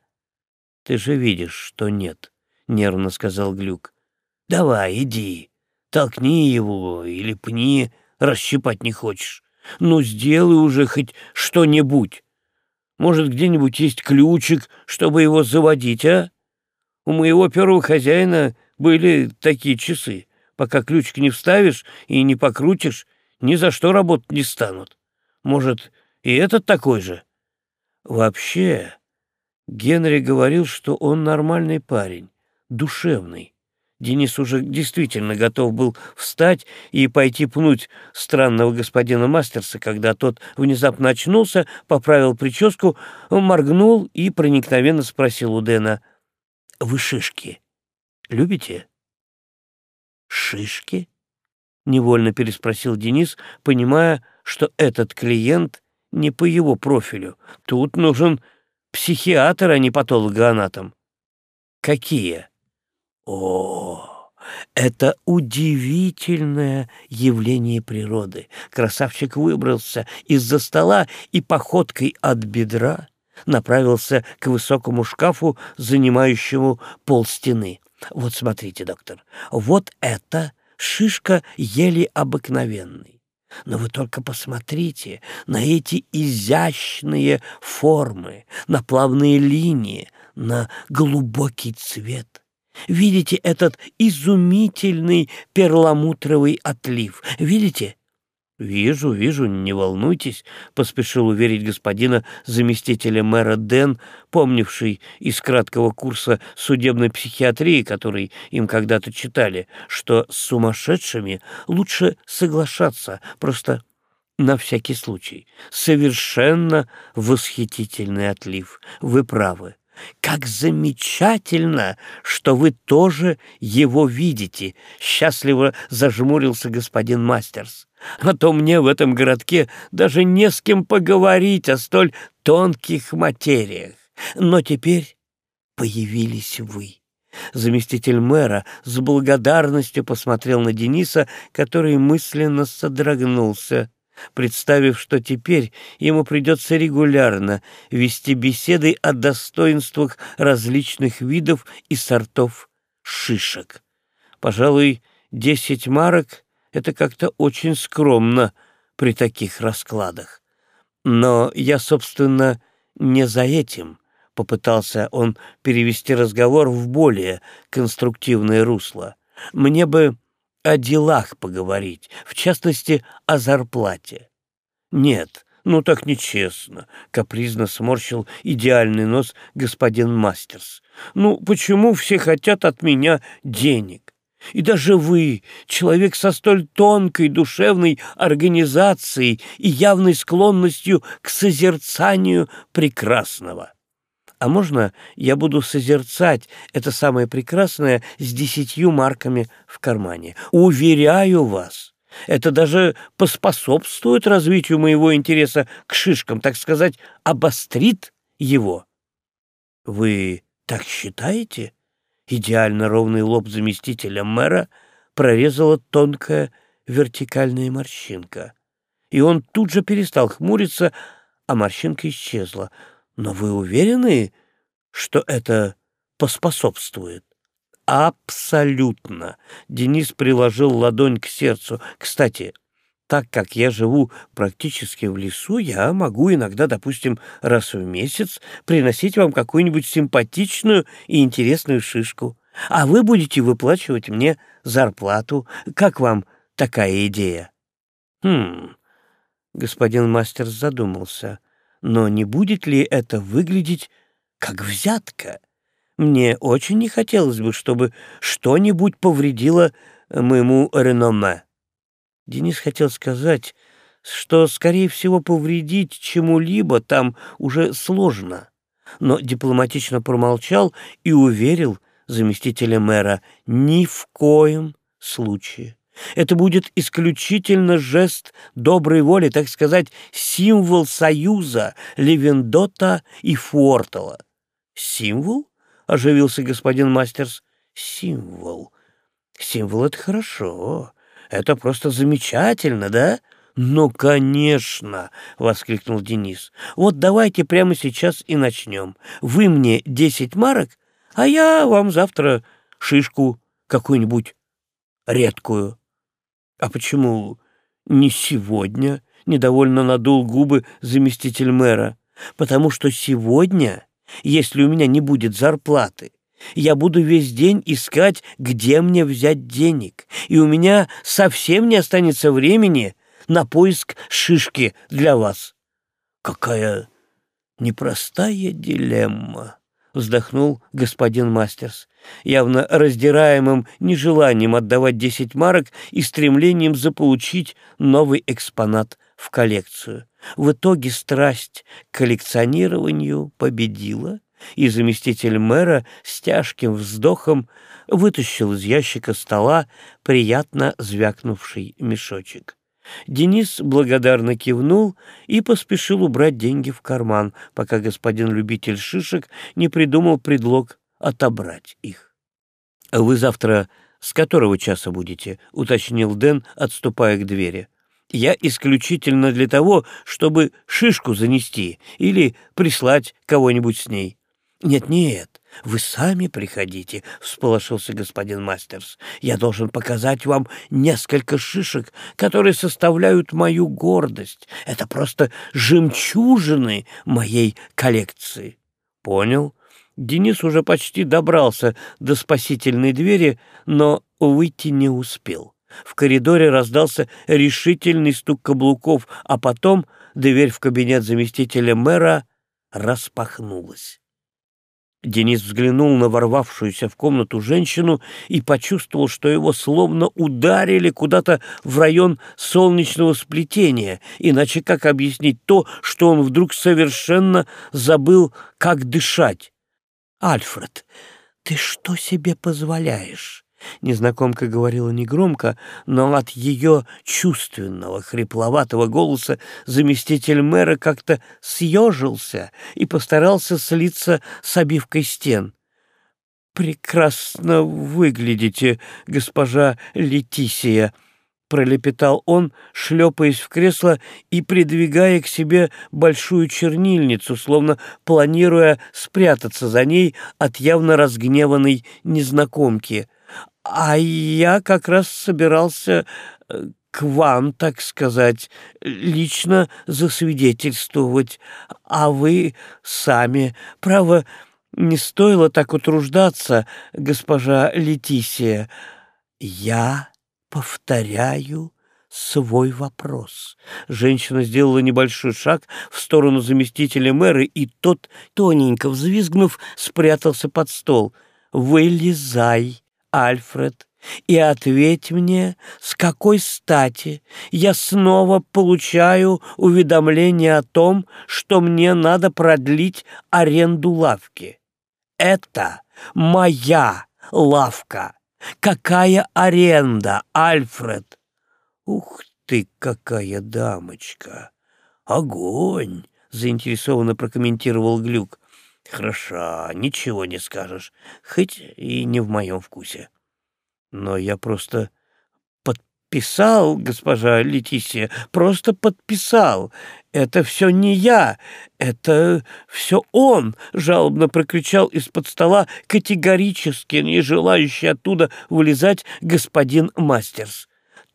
«Ты же видишь, что нет», — нервно сказал Глюк. «Давай, иди», Толкни его или пни, расщипать не хочешь. Ну, сделай уже хоть что-нибудь. Может, где-нибудь есть ключик, чтобы его заводить, а? У моего первого хозяина были такие часы. Пока ключик не вставишь и не покрутишь, ни за что работать не станут. Может, и этот такой же? Вообще, Генри говорил, что он нормальный парень, душевный. Денис уже действительно готов был встать и пойти пнуть странного господина Мастерса, когда тот внезапно очнулся, поправил прическу, моргнул и проникновенно спросил у Дэна, «Вы шишки любите?» «Шишки?» — невольно переспросил Денис, понимая, что этот клиент не по его профилю. Тут нужен психиатр, а не патологоанатом. «Какие?» О, это удивительное явление природы. Красавчик выбрался из-за стола и походкой от бедра направился к высокому шкафу, занимающему пол стены. Вот смотрите, доктор, вот это шишка еле обыкновенный. Но вы только посмотрите на эти изящные формы, на плавные линии, на глубокий цвет. Видите этот изумительный перламутровый отлив? Видите? «Вижу, вижу, не волнуйтесь», — поспешил уверить господина заместителя мэра Дэн, помнивший из краткого курса судебной психиатрии, который им когда-то читали, что с сумасшедшими лучше соглашаться, просто на всякий случай. Совершенно восхитительный отлив. Вы правы. Как замечательно, что вы тоже его видите, счастливо зажмурился господин Мастерс. А то мне в этом городке даже не с кем поговорить о столь тонких материях. Но теперь появились вы. Заместитель мэра с благодарностью посмотрел на Дениса, который мысленно содрогнулся представив, что теперь ему придется регулярно вести беседы о достоинствах различных видов и сортов шишек. Пожалуй, десять марок — это как-то очень скромно при таких раскладах. Но я, собственно, не за этим — попытался он перевести разговор в более конструктивное русло. Мне бы о делах поговорить, в частности, о зарплате. Нет, ну так нечестно, капризно сморщил идеальный нос господин Мастерс. Ну почему все хотят от меня денег? И даже вы, человек со столь тонкой душевной организацией и явной склонностью к созерцанию прекрасного. А можно я буду созерцать это самое прекрасное с десятью марками в кармане? Уверяю вас, это даже поспособствует развитию моего интереса к шишкам, так сказать, обострит его. Вы так считаете? Идеально ровный лоб заместителя мэра прорезала тонкая вертикальная морщинка. И он тут же перестал хмуриться, а морщинка исчезла — но вы уверены, что это поспособствует? Абсолютно. Денис приложил ладонь к сердцу. Кстати, так как я живу практически в лесу, я могу иногда, допустим, раз в месяц приносить вам какую-нибудь симпатичную и интересную шишку. А вы будете выплачивать мне зарплату. Как вам такая идея? Хм, господин мастер задумался но не будет ли это выглядеть как взятка? Мне очень не хотелось бы, чтобы что-нибудь повредило моему реноме. Денис хотел сказать, что, скорее всего, повредить чему-либо там уже сложно, но дипломатично промолчал и уверил заместителя мэра ни в коем случае. Это будет исключительно жест доброй воли, так сказать, символ союза Левендота и Фортала. «Символ?» — оживился господин Мастерс. «Символ. Символ — это хорошо. Это просто замечательно, да?» «Ну, конечно!» — воскликнул Денис. «Вот давайте прямо сейчас и начнем. Вы мне десять марок, а я вам завтра шишку какую-нибудь редкую». «А почему не сегодня?» — недовольно надул губы заместитель мэра. «Потому что сегодня, если у меня не будет зарплаты, я буду весь день искать, где мне взять денег, и у меня совсем не останется времени на поиск шишки для вас». «Какая непростая дилемма!» — вздохнул господин Мастерс, явно раздираемым нежеланием отдавать десять марок и стремлением заполучить новый экспонат в коллекцию. В итоге страсть к коллекционированию победила, и заместитель мэра с тяжким вздохом вытащил из ящика стола приятно звякнувший мешочек. Денис благодарно кивнул и поспешил убрать деньги в карман, пока господин любитель шишек не придумал предлог отобрать их. — Вы завтра с которого часа будете? — уточнил Дэн, отступая к двери. — Я исключительно для того, чтобы шишку занести или прислать кого-нибудь с ней. «Нет-нет, вы сами приходите», — всполошился господин Мастерс. «Я должен показать вам несколько шишек, которые составляют мою гордость. Это просто жемчужины моей коллекции». «Понял». Денис уже почти добрался до спасительной двери, но выйти не успел. В коридоре раздался решительный стук каблуков, а потом дверь в кабинет заместителя мэра распахнулась. Денис взглянул на ворвавшуюся в комнату женщину и почувствовал, что его словно ударили куда-то в район солнечного сплетения, иначе как объяснить то, что он вдруг совершенно забыл, как дышать? «Альфред, ты что себе позволяешь?» Незнакомка говорила негромко, но от ее чувственного, хрипловатого голоса заместитель мэра как-то съежился и постарался слиться с обивкой стен. «Прекрасно выглядите, госпожа Летисия», — пролепетал он, шлепаясь в кресло и придвигая к себе большую чернильницу, словно планируя спрятаться за ней от явно разгневанной незнакомки — а я как раз собирался э, к вам, так сказать, лично засвидетельствовать, а вы сами, право, не стоило так утруждаться, госпожа Летисия. Я повторяю свой вопрос. Женщина сделала небольшой шаг в сторону заместителя мэра, и тот, тоненько взвизгнув, спрятался под стол. «Вылезай!» Альфред, и ответь мне, с какой стати я снова получаю уведомление о том, что мне надо продлить аренду лавки. Это моя лавка. Какая аренда, Альфред? Ух ты, какая дамочка! Огонь! Заинтересованно прокомментировал Глюк. Хороша, ничего не скажешь, хоть и не в моем вкусе. Но я просто подписал, госпожа Летисия, просто подписал. Это все не я, это все он, жалобно прокричал из-под стола категорически не желающий оттуда вылезать господин Мастерс.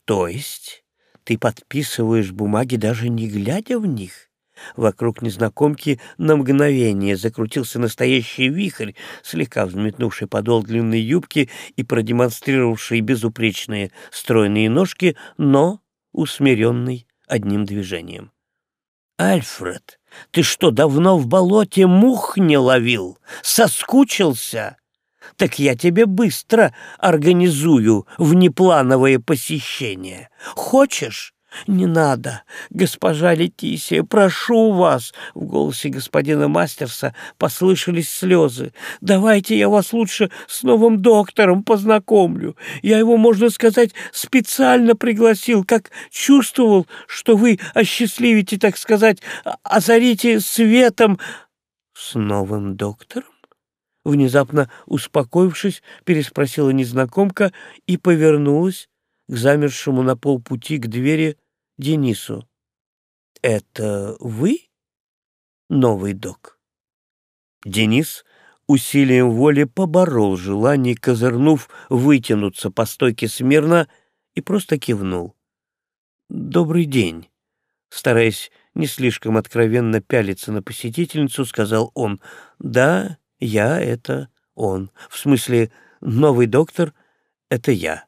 То есть ты подписываешь бумаги, даже не глядя в них? Вокруг незнакомки на мгновение закрутился настоящий вихрь, слегка взметнувший подол длинной юбки и продемонстрировавший безупречные стройные ножки, но усмиренный одним движением. «Альфред, ты что, давно в болоте мух не ловил? Соскучился?» так я тебе быстро организую внеплановое посещение. Хочешь, «Не надо, госпожа Летисия, прошу вас!» В голосе господина Мастерса послышались слезы. «Давайте я вас лучше с новым доктором познакомлю. Я его, можно сказать, специально пригласил, как чувствовал, что вы осчастливите, так сказать, озарите светом...» «С новым доктором?» Внезапно успокоившись, переспросила незнакомка и повернулась к замершему на полпути к двери Денису. «Это вы, новый док?» Денис усилием воли поборол желание, козырнув, вытянуться по стойке смирно и просто кивнул. «Добрый день!» Стараясь не слишком откровенно пялиться на посетительницу, сказал он. «Да, я — это он. В смысле, новый доктор — это я.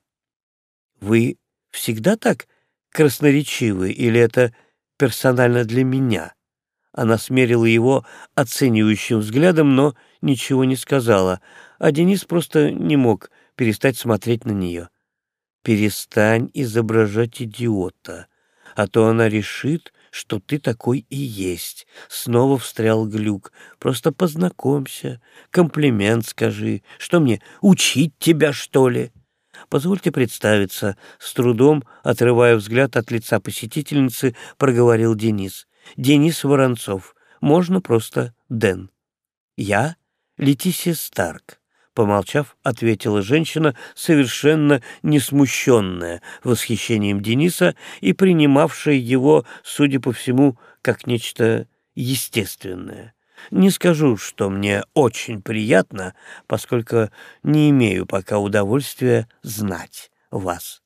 Вы всегда так красноречивы, или это персонально для меня?» Она смерила его оценивающим взглядом, но ничего не сказала, а Денис просто не мог перестать смотреть на нее. «Перестань изображать идиота, а то она решит, что ты такой и есть», — снова встрял Глюк. «Просто познакомься, комплимент скажи. Что мне, учить тебя, что ли?» «Позвольте представиться», — с трудом, отрывая взгляд от лица посетительницы, проговорил Денис. «Денис Воронцов. Можно просто Дэн». «Я Летисия Старк», — помолчав, ответила женщина, совершенно не смущенная восхищением Дениса и принимавшая его, судя по всему, как нечто естественное. Не скажу, что мне очень приятно, поскольку не имею пока удовольствия знать вас.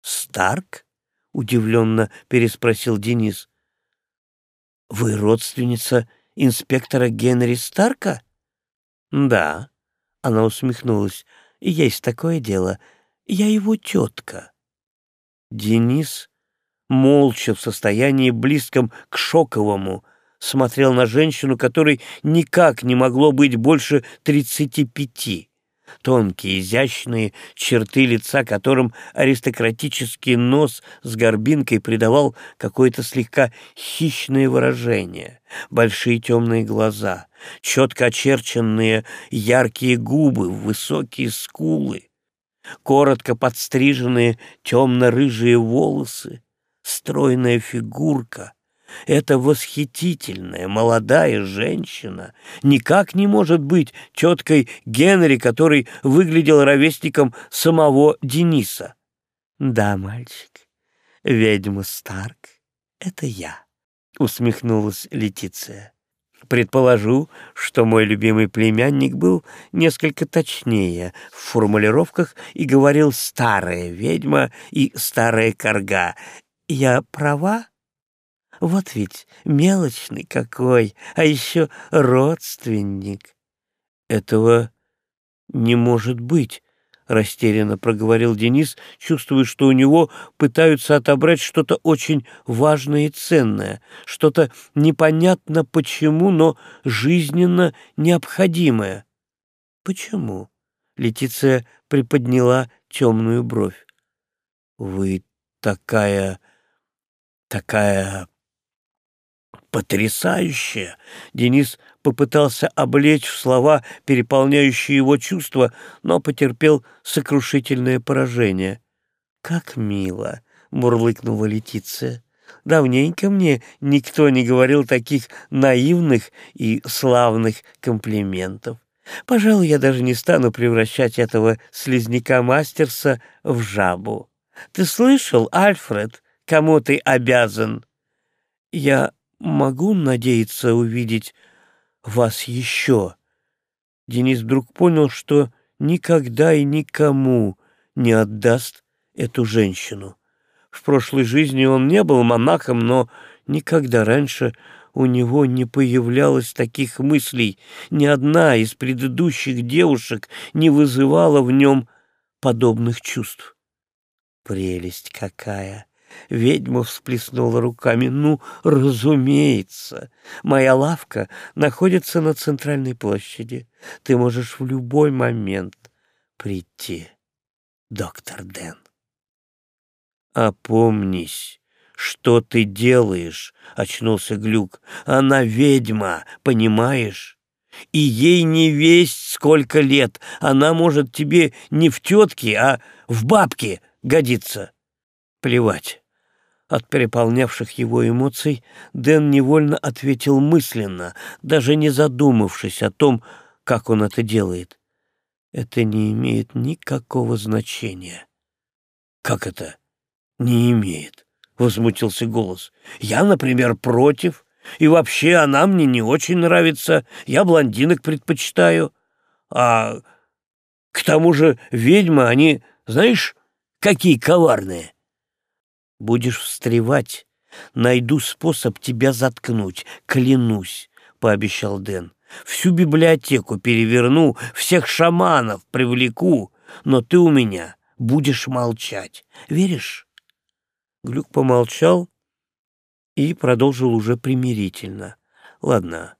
«Старк?» — удивленно переспросил Денис. «Вы родственница инспектора Генри Старка?» «Да», — она усмехнулась, — «есть такое дело. Я его тетка». Денис, молча в состоянии близком к шоковому, смотрел на женщину, которой никак не могло быть больше тридцати пяти. Тонкие, изящные черты лица, которым аристократический нос с горбинкой придавал какое-то слегка хищное выражение. Большие темные глаза, четко очерченные яркие губы, высокие скулы, коротко подстриженные темно-рыжие волосы, стройная фигурка — эта восхитительная молодая женщина никак не может быть теткой Генри, который выглядел ровесником самого Дениса. «Да, мальчик, ведьма Старк — это я», — усмехнулась Летиция. Предположу, что мой любимый племянник был несколько точнее в формулировках и говорил «старая ведьма» и «старая корга». Я права? Вот ведь мелочный какой, а еще родственник. Этого не может быть, растерянно проговорил Денис, чувствуя, что у него пытаются отобрать что-то очень важное и ценное, что-то непонятно почему, но жизненно необходимое. Почему? Летиция приподняла темную бровь. Вы такая... такая потрясающее!» Денис попытался облечь в слова переполняющие его чувства, но потерпел сокрушительное поражение. «Как мило!» — мурлыкнула Летиция. «Давненько мне никто не говорил таких наивных и славных комплиментов. Пожалуй, я даже не стану превращать этого слизняка Мастерса в жабу. Ты слышал, Альфред, кому ты обязан?» «Я могу надеяться увидеть вас еще?» Денис вдруг понял, что никогда и никому не отдаст эту женщину. В прошлой жизни он не был монахом, но никогда раньше у него не появлялось таких мыслей. Ни одна из предыдущих девушек не вызывала в нем подобных чувств. Прелесть какая! Ведьма всплеснула руками. «Ну, разумеется. Моя лавка находится на центральной площади. Ты можешь в любой момент прийти, доктор Дэн». «Опомнись, что ты делаешь?» — очнулся Глюк. «Она ведьма, понимаешь?» И ей не весть сколько лет. Она может тебе не в тетке, а в бабке годиться. Плевать. От переполнявших его эмоций Дэн невольно ответил мысленно, даже не задумавшись о том, как он это делает. Это не имеет никакого значения. «Как это не имеет?» — возмутился голос. «Я, например, против. И вообще она мне не очень нравится. Я блондинок предпочитаю. А к тому же ведьмы, они, знаешь, какие коварные. Будешь встревать, найду способ тебя заткнуть, клянусь, — пообещал Дэн. Всю библиотеку переверну, всех шаманов привлеку, но ты у меня будешь молчать. Веришь? Глюк помолчал и продолжил уже примирительно. «Ладно,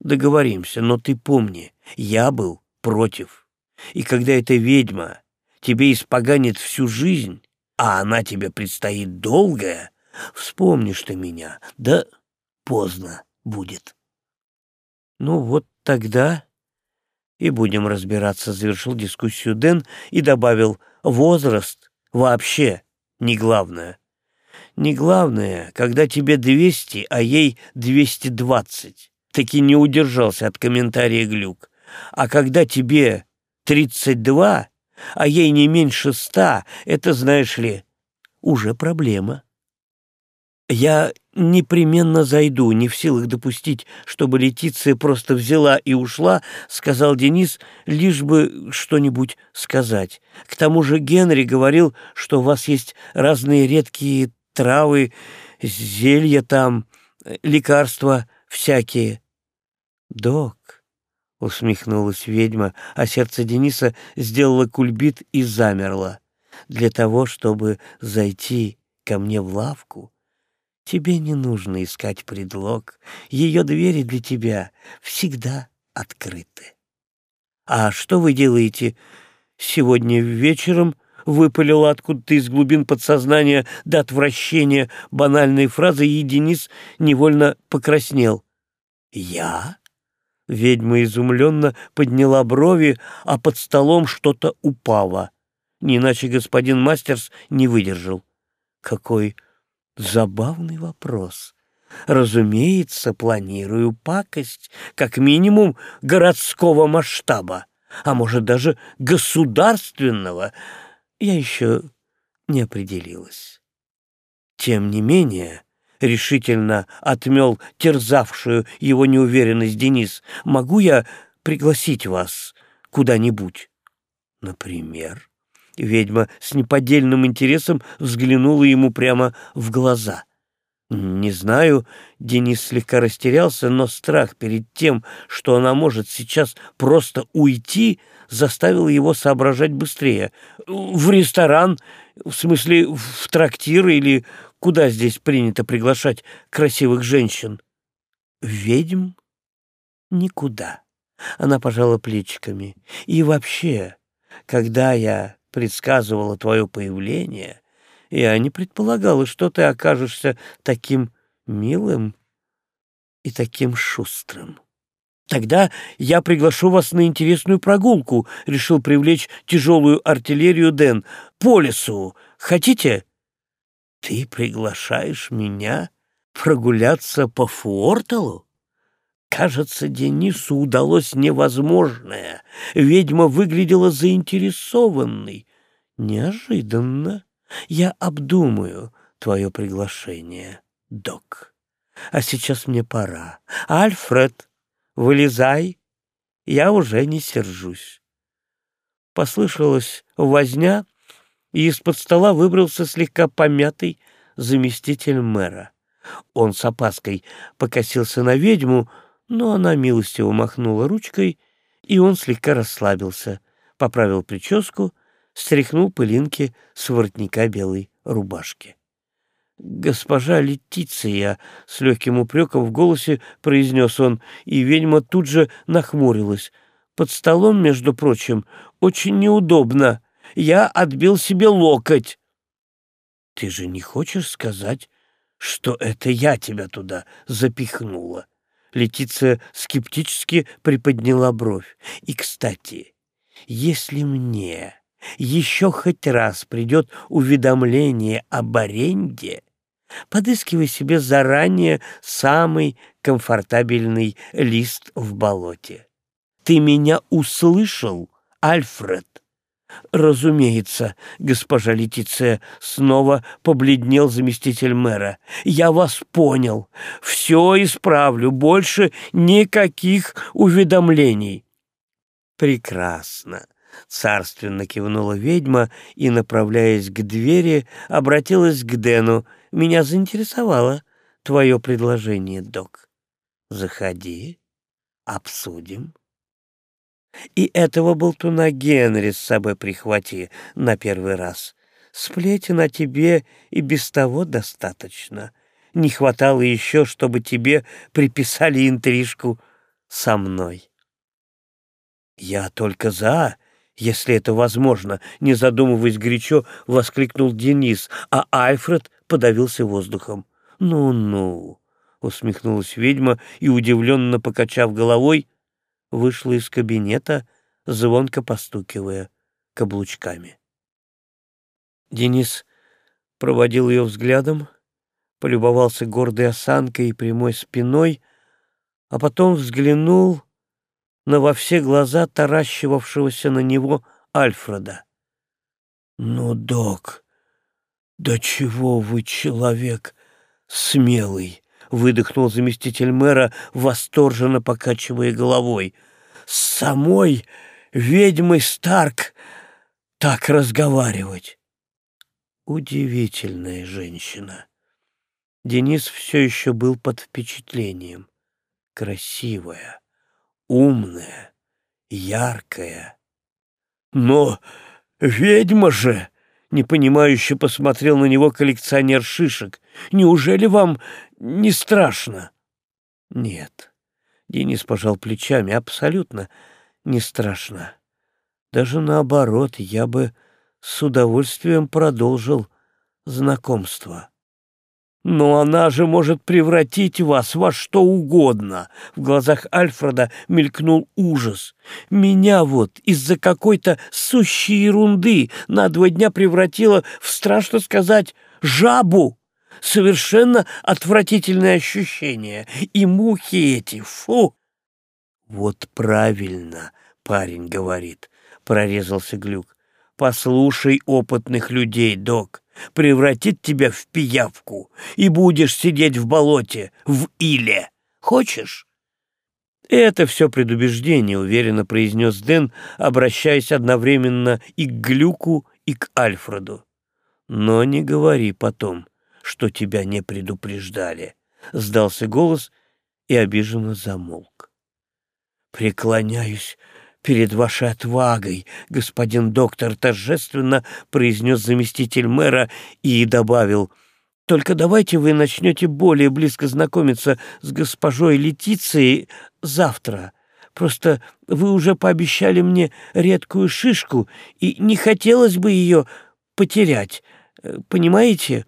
договоримся, но ты помни, я был против. И когда эта ведьма тебе испоганит всю жизнь, а она тебе предстоит долгая, вспомнишь ты меня, да поздно будет». «Ну вот тогда и будем разбираться», — завершил дискуссию Дэн и добавил, «возраст вообще не главное. Не главное, когда тебе 200, а ей 220. Таки не удержался от комментария Глюк. А когда тебе 32, а ей не меньше 100, это, знаешь ли, уже проблема. Я непременно зайду, не в силах допустить, чтобы Летиция просто взяла и ушла, сказал Денис, лишь бы что-нибудь сказать. К тому же Генри говорил, что у вас есть разные редкие травы, зелья там, лекарства всякие. Док, усмехнулась ведьма, а сердце Дениса сделало кульбит и замерло. Для того, чтобы зайти ко мне в лавку, Тебе не нужно искать предлог, ее двери для тебя всегда открыты. «А что вы делаете сегодня вечером?» — выпалила откуда-то из глубин подсознания до отвращения банальной фразы, и Денис невольно покраснел. «Я?» Ведьма изумленно подняла брови, а под столом что-то упало. Не иначе господин Мастерс не выдержал. «Какой Забавный вопрос. Разумеется, планирую пакость, как минимум городского масштаба, а может даже государственного. Я еще не определилась. Тем не менее, решительно отмел терзавшую его неуверенность Денис, могу я пригласить вас куда-нибудь? Например? Ведьма с неподдельным интересом взглянула ему прямо в глаза. Не знаю, Денис слегка растерялся, но страх перед тем, что она может сейчас просто уйти, заставил его соображать быстрее. В ресторан, в смысле в трактир или куда здесь принято приглашать красивых женщин? Ведьм? Никуда. Она пожала плечиками. И вообще, когда я предсказывала твое появление, я не предполагала, что ты окажешься таким милым и таким шустрым. Тогда я приглашу вас на интересную прогулку, решил привлечь тяжелую артиллерию Дэн. По лесу. Хотите? Ты приглашаешь меня прогуляться по Фуорталу? Кажется, Денису удалось невозможное. Ведьма выглядела заинтересованной. Неожиданно. Я обдумаю твое приглашение, док. А сейчас мне пора. Альфред, вылезай. Я уже не сержусь. Послышалась возня, и из-под стола выбрался слегка помятый заместитель мэра. Он с опаской покосился на ведьму, но она милостиво махнула ручкой, и он слегка расслабился, поправил прическу, стряхнул пылинки с воротника белой рубашки. «Госпожа Летиция!» — с легким упреком в голосе произнес он, и ведьма тут же нахмурилась. «Под столом, между прочим, очень неудобно. Я отбил себе локоть». «Ты же не хочешь сказать, что это я тебя туда запихнула?» Летиция скептически приподняла бровь. «И, кстати, если мне еще хоть раз придет уведомление об аренде, подыскивай себе заранее самый комфортабельный лист в болоте. Ты меня услышал, Альфред?» «Разумеется, госпожа Летиция», — снова побледнел заместитель мэра. «Я вас понял. Все исправлю. Больше никаких уведомлений». «Прекрасно», — царственно кивнула ведьма и, направляясь к двери, обратилась к Дэну. «Меня заинтересовало твое предложение, док. Заходи, обсудим». И этого болтуна Генри с собой прихвати на первый раз. Сплетен о тебе и без того достаточно. Не хватало еще, чтобы тебе приписали интрижку со мной. Я только за, если это возможно, не задумываясь горячо, воскликнул Денис, а Альфред подавился воздухом. Ну-ну, усмехнулась ведьма и, удивленно покачав головой, вышла из кабинета, звонко постукивая каблучками. Денис проводил ее взглядом, полюбовался гордой осанкой и прямой спиной, а потом взглянул на во все глаза таращивавшегося на него Альфреда. «Ну, док, да чего вы человек смелый!» — выдохнул заместитель мэра, восторженно покачивая головой. «С самой ведьмой Старк так разговаривать!» Удивительная женщина. Денис все еще был под впечатлением. Красивая, умная, яркая. Но ведьма же! Непонимающе посмотрел на него коллекционер шишек. Неужели вам не страшно? Нет. Денис пожал плечами. Абсолютно не страшно. Даже наоборот, я бы с удовольствием продолжил знакомство. «Но она же может превратить вас во что угодно!» В глазах Альфреда мелькнул ужас. «Меня вот из-за какой-то сущей ерунды на два дня превратила в, страшно сказать, жабу!» Совершенно отвратительное ощущение. И мухи эти, фу! Вот правильно, парень говорит, прорезался Глюк. Послушай опытных людей, док. Превратит тебя в пиявку, и будешь сидеть в болоте, в иле. Хочешь? «Это все предубеждение», — уверенно произнес Дэн, обращаясь одновременно и к Глюку, и к Альфреду. «Но не говори потом, что тебя не предупреждали», — сдался голос и обиженно замолк. «Преклоняюсь перед вашей отвагой, господин доктор, торжественно произнес заместитель мэра и добавил, только давайте вы начнете более близко знакомиться с госпожой Летицией завтра. Просто вы уже пообещали мне редкую шишку, и не хотелось бы ее потерять. Понимаете,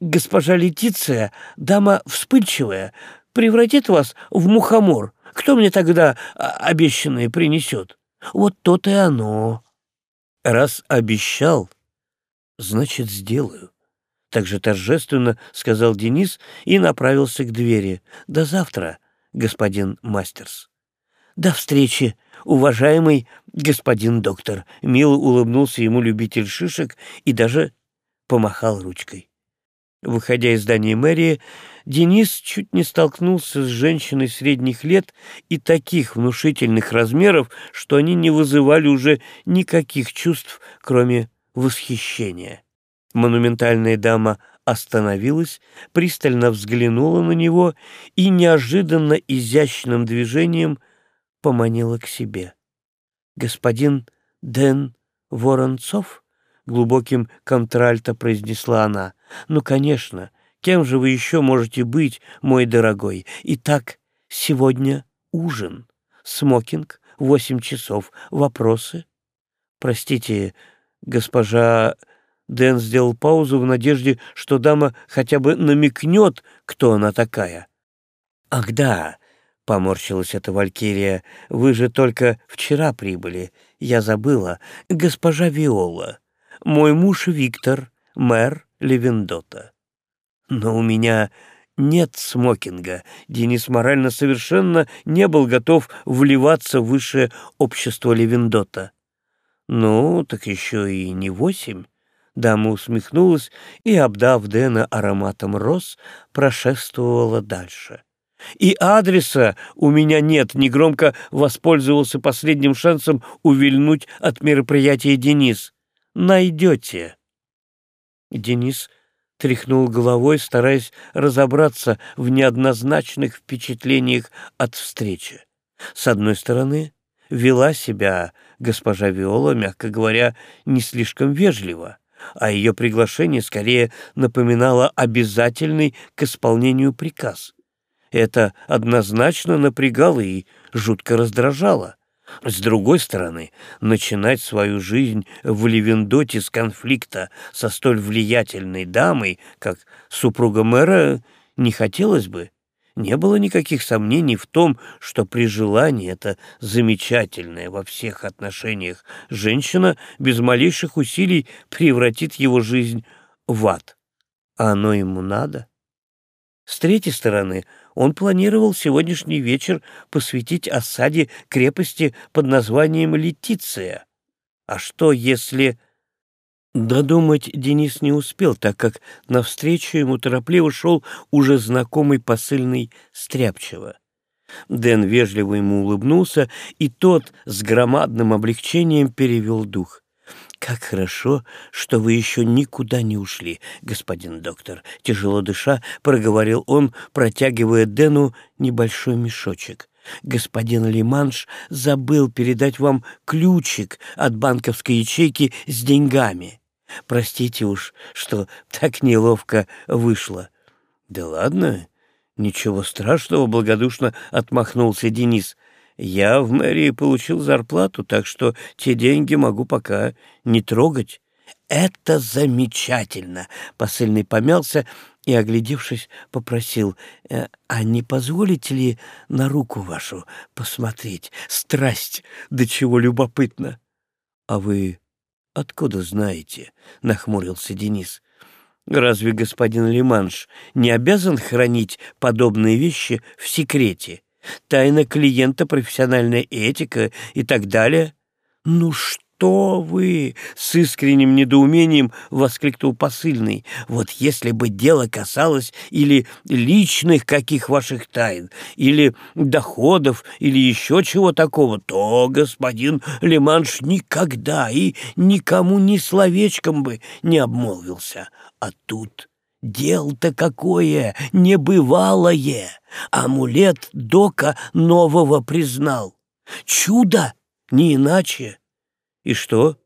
госпожа Летиция, дама вспыльчивая, превратит вас в мухомор. Кто мне тогда а, обещанное принесет? Вот то и оно. Раз обещал, значит, сделаю. Так же торжественно сказал Денис и направился к двери. До завтра, господин Мастерс. До встречи, уважаемый господин доктор. Мило улыбнулся ему любитель шишек и даже помахал ручкой. Выходя из здания мэрии, Денис чуть не столкнулся с женщиной средних лет и таких внушительных размеров, что они не вызывали уже никаких чувств, кроме восхищения. Монументальная дама остановилась, пристально взглянула на него и неожиданно изящным движением поманила к себе. «Господин Дэн Воронцов?» — глубоким контральто произнесла она. «Ну, конечно, Кем же вы еще можете быть, мой дорогой? Итак, сегодня ужин. Смокинг, восемь часов. Вопросы? Простите, госпожа... Дэн сделал паузу в надежде, что дама хотя бы намекнет, кто она такая. «Ах да», — поморщилась эта валькирия, — «вы же только вчера прибыли. Я забыла. Госпожа Виола. Мой муж Виктор, мэр Левендота. Но у меня нет смокинга. Денис морально совершенно не был готов вливаться в высшее общество Левендота. Ну, так еще и не восемь. Дама усмехнулась и, обдав Дэна ароматом роз, прошествовала дальше. «И адреса у меня нет», — негромко воспользовался последним шансом увильнуть от мероприятия Денис. «Найдете». Денис тряхнул головой, стараясь разобраться в неоднозначных впечатлениях от встречи. С одной стороны, вела себя госпожа Виола, мягко говоря, не слишком вежливо. а ее приглашение скорее напоминало обязательный к исполнению приказ. Это однозначно напрягало и жутко раздражало. С другой стороны, начинать свою жизнь в Левендоте с конфликта со столь влиятельной дамой, как супруга мэра, не хотелось бы. Не было никаких сомнений в том, что при желании эта замечательная во всех отношениях женщина без малейших усилий превратит его жизнь в ад. А оно ему надо? С третьей стороны, он планировал сегодняшний вечер посвятить осаде крепости под названием Летиция. А что, если... Додумать Денис не успел, так как навстречу ему торопливо шел уже знакомый посыльный Стряпчева. Дэн вежливо ему улыбнулся, и тот с громадным облегчением перевел дух. «Как хорошо, что вы еще никуда не ушли, господин доктор!» Тяжело дыша, проговорил он, протягивая Дэну небольшой мешочек. «Господин Лиманш забыл передать вам ключик от банковской ячейки с деньгами. Простите уж, что так неловко вышло». «Да ладно, ничего страшного», — благодушно отмахнулся Денис. Я в мэрии получил зарплату, так что те деньги могу пока не трогать. Это замечательно! Посыльный помялся и, оглядевшись, попросил, «Э, а не позволите ли на руку вашу посмотреть? Страсть, до чего любопытно! А вы откуда знаете? — нахмурился Денис. Разве господин Лиманш не обязан хранить подобные вещи в секрете? Тайна клиента, профессиональная этика и так далее. Ну что вы, с искренним недоумением воскликнул посыльный. Вот если бы дело касалось или личных каких ваших тайн, или доходов, или еще чего такого, то господин Леманш никогда и никому ни словечком бы не обмолвился. А тут Дел-то какое небывалое! Амулет Дока нового признал. Чудо, не иначе. И что,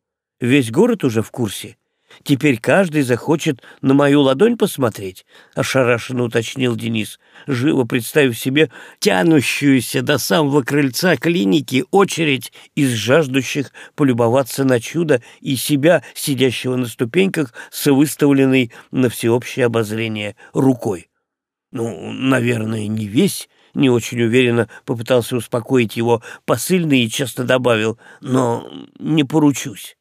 весь город уже в курсе? Теперь каждый захочет на мою ладонь посмотреть, — ошарашенно уточнил Денис, живо представив себе тянущуюся до самого крыльца клиники очередь из жаждущих полюбоваться на чудо и себя, сидящего на ступеньках, с выставленной на всеобщее обозрение рукой. Ну, наверное, не весь, не очень уверенно попытался успокоить его посыльный и честно добавил, но не поручусь.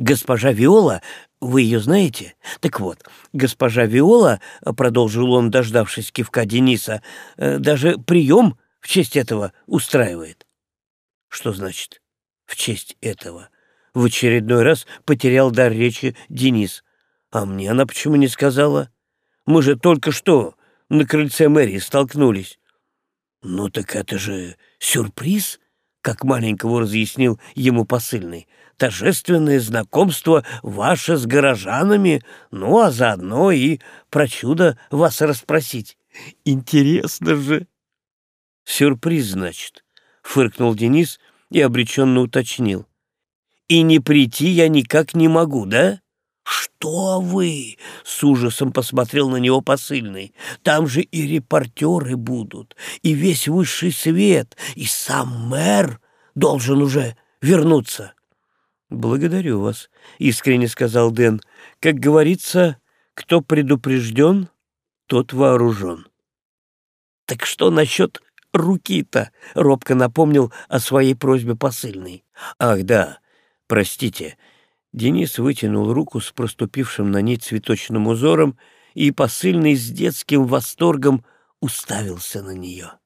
Госпожа Виола, вы ее знаете? Так вот, госпожа Виола, — продолжил он, дождавшись кивка Дениса, э, — даже прием в честь этого устраивает. Что значит «в честь этого»? В очередной раз потерял дар речи Денис. А мне она почему не сказала? Мы же только что на крыльце мэрии столкнулись. Ну так это же сюрприз, как маленького разъяснил ему посыльный торжественное знакомство ваше с горожанами, ну, а заодно и про чудо вас расспросить. Интересно же!» «Сюрприз, значит», — фыркнул Денис и обреченно уточнил. «И не прийти я никак не могу, да?» «Что вы?» — с ужасом посмотрел на него посыльный. «Там же и репортеры будут, и весь высший свет, и сам мэр должен уже вернуться». «Благодарю вас», — искренне сказал Дэн. «Как говорится, кто предупрежден, тот вооружен». «Так что насчет руки-то?» — робко напомнил о своей просьбе посыльный. «Ах, да, простите». Денис вытянул руку с проступившим на ней цветочным узором, и посыльный с детским восторгом уставился на нее.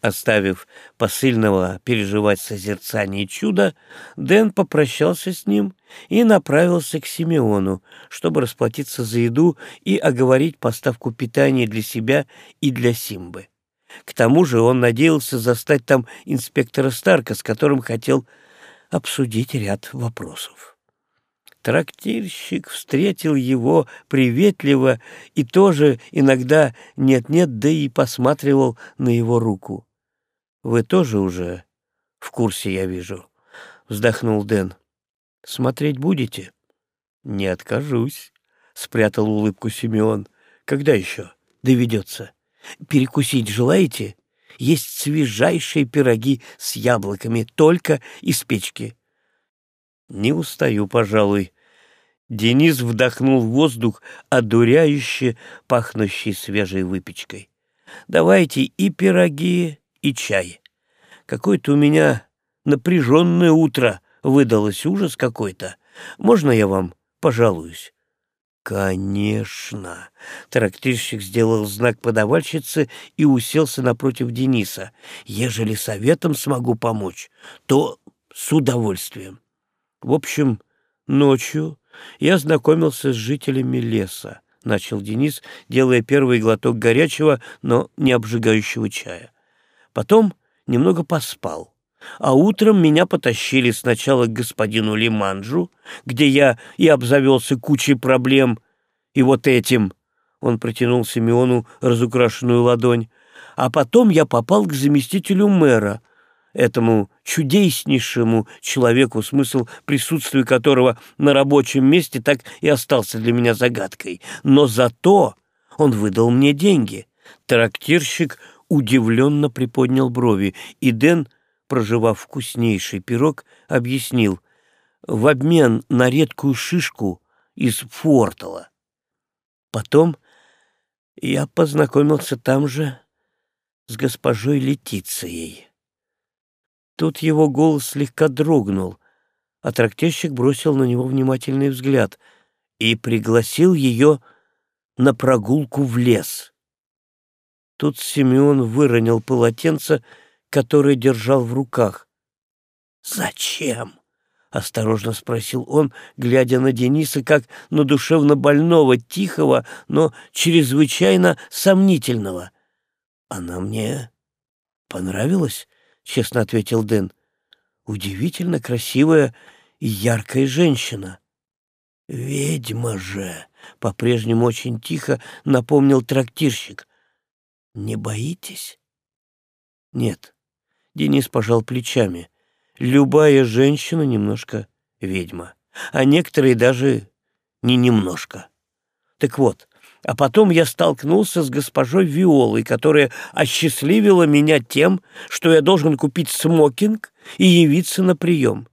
Оставив посыльного переживать созерцание чуда, Дэн попрощался с ним и направился к Симеону, чтобы расплатиться за еду и оговорить поставку питания для себя и для Симбы. К тому же он надеялся застать там инспектора Старка, с которым хотел обсудить ряд вопросов. Трактирщик встретил его приветливо и тоже иногда нет-нет, да и посматривал на его руку. Вы тоже уже в курсе, я вижу, вздохнул Дэн. Смотреть будете? Не откажусь, спрятал улыбку Симеон. Когда еще доведется? Перекусить желаете? Есть свежайшие пироги с яблоками, только из печки. Не устаю, пожалуй. Денис вдохнул воздух, одуряюще пахнущий свежей выпечкой. Давайте и пироги, и чай. Какое-то у меня напряженное утро выдалось, ужас какой-то. Можно я вам пожалуюсь?» «Конечно!» Трактирщик сделал знак подавальщице и уселся напротив Дениса. «Ежели советом смогу помочь, то с удовольствием. В общем, ночью я знакомился с жителями леса. — начал Денис, делая первый глоток горячего, но не обжигающего чая. Потом немного поспал. А утром меня потащили сначала к господину Лиманджу, где я и обзавелся кучей проблем, и вот этим... Он протянул Симеону разукрашенную ладонь. А потом я попал к заместителю мэра, этому чудеснейшему человеку, смысл присутствия которого на рабочем месте так и остался для меня загадкой. Но зато он выдал мне деньги. Трактирщик удивленно приподнял брови, и Дэн, проживав вкуснейший пирог, объяснил в обмен на редкую шишку из фортала. Потом я познакомился там же с госпожой Летицией. Тут его голос слегка дрогнул, а трактирщик бросил на него внимательный взгляд и пригласил ее на прогулку в лес. Тут Симеон выронил полотенце, которое держал в руках. «Зачем?» — осторожно спросил он, глядя на Дениса как на душевно больного, тихого, но чрезвычайно сомнительного. «Она мне понравилась?» — честно ответил Дэн. «Удивительно красивая и яркая женщина». «Ведьма же!» — по-прежнему очень тихо напомнил трактирщик. «Не боитесь?» «Нет». Денис пожал плечами. «Любая женщина немножко ведьма, а некоторые даже не немножко. Так вот, а потом я столкнулся с госпожой Виолой, которая осчастливила меня тем, что я должен купить смокинг и явиться на прием.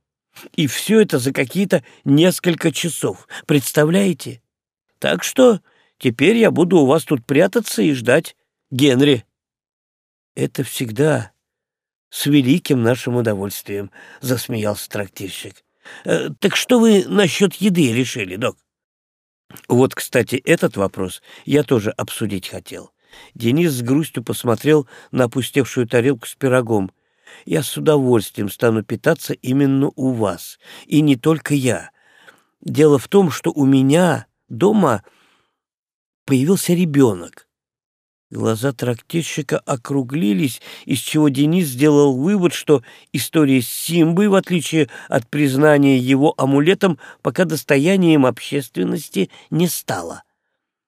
И все это за какие-то несколько часов. Представляете? Так что теперь я буду у вас тут прятаться и ждать Генри. Это всегда с великим нашим удовольствием, — засмеялся трактирщик. Э, — Так что вы насчет еды решили, док? Вот, кстати, этот вопрос я тоже обсудить хотел. Денис с грустью посмотрел на опустевшую тарелку с пирогом. Я с удовольствием стану питаться именно у вас. И не только я. Дело в том, что у меня дома появился ребенок. Глаза трактирщика округлились, из чего Денис сделал вывод, что история с Симбой, в отличие от признания его амулетом, пока достоянием общественности не стала.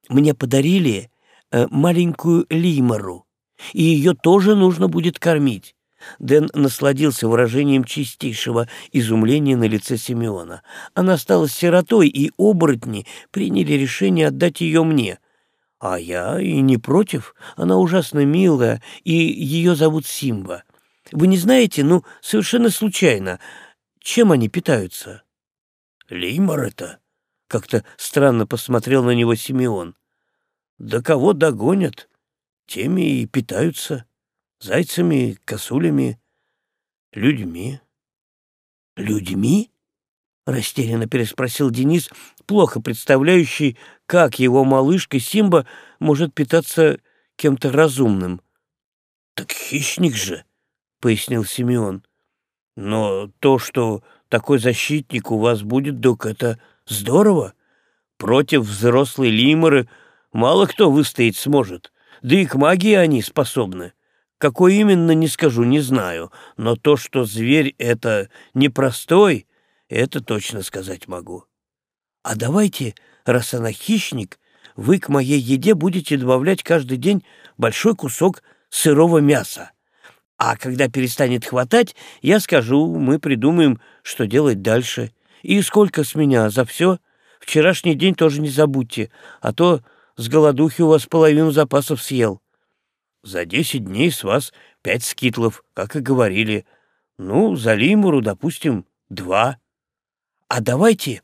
Мне подарили э, маленькую лимору, и ее тоже нужно будет кормить. Дэн насладился выражением чистейшего изумления на лице Симеона. Она стала сиротой, и оборотни приняли решение отдать ее мне — а я и не против. Она ужасно милая, и ее зовут Симба. Вы не знаете, ну, совершенно случайно, чем они питаются? Леймар это? Как-то странно посмотрел на него Симеон. Да кого догонят, теми и питаются. Зайцами, косулями, людьми. Людьми? Растерянно переспросил Денис, плохо представляющий, как его малышка Симба может питаться кем-то разумным. «Так хищник же», — пояснил Симеон. «Но то, что такой защитник у вас будет, док, это здорово. Против взрослой лиморы мало кто выстоять сможет, да и к магии они способны. Какой именно, не скажу, не знаю, но то, что зверь — это непростой, это точно сказать могу. А давайте, раз она хищник, вы к моей еде будете добавлять каждый день большой кусок сырого мяса. А когда перестанет хватать, я скажу, мы придумаем, что делать дальше. И сколько с меня за все? Вчерашний день тоже не забудьте, а то с голодухи у вас половину запасов съел. За десять дней с вас пять скитлов, как и говорили. Ну, за лимуру, допустим, два. А давайте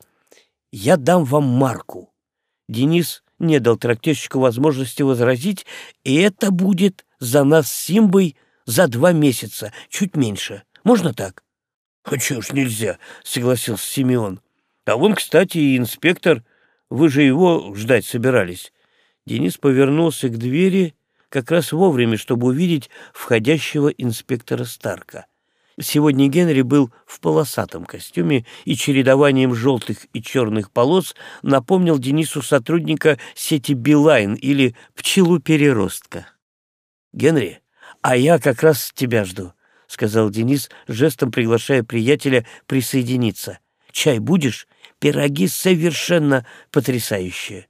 я дам вам марку. Денис не дал трактирщику возможности возразить, и это будет за нас с Симбой за два месяца, чуть меньше. Можно так? — А чего ж нельзя, — согласился Симеон. — А вон, кстати, и инспектор. Вы же его ждать собирались. Денис повернулся к двери как раз вовремя, чтобы увидеть входящего инспектора Старка. Сегодня Генри был в полосатом костюме и чередованием желтых и черных полос напомнил Денису сотрудника сети «Билайн» или «Пчелу-переростка». «Генри, а я как раз тебя жду», — сказал Денис, жестом приглашая приятеля присоединиться. «Чай будешь? Пироги совершенно потрясающие».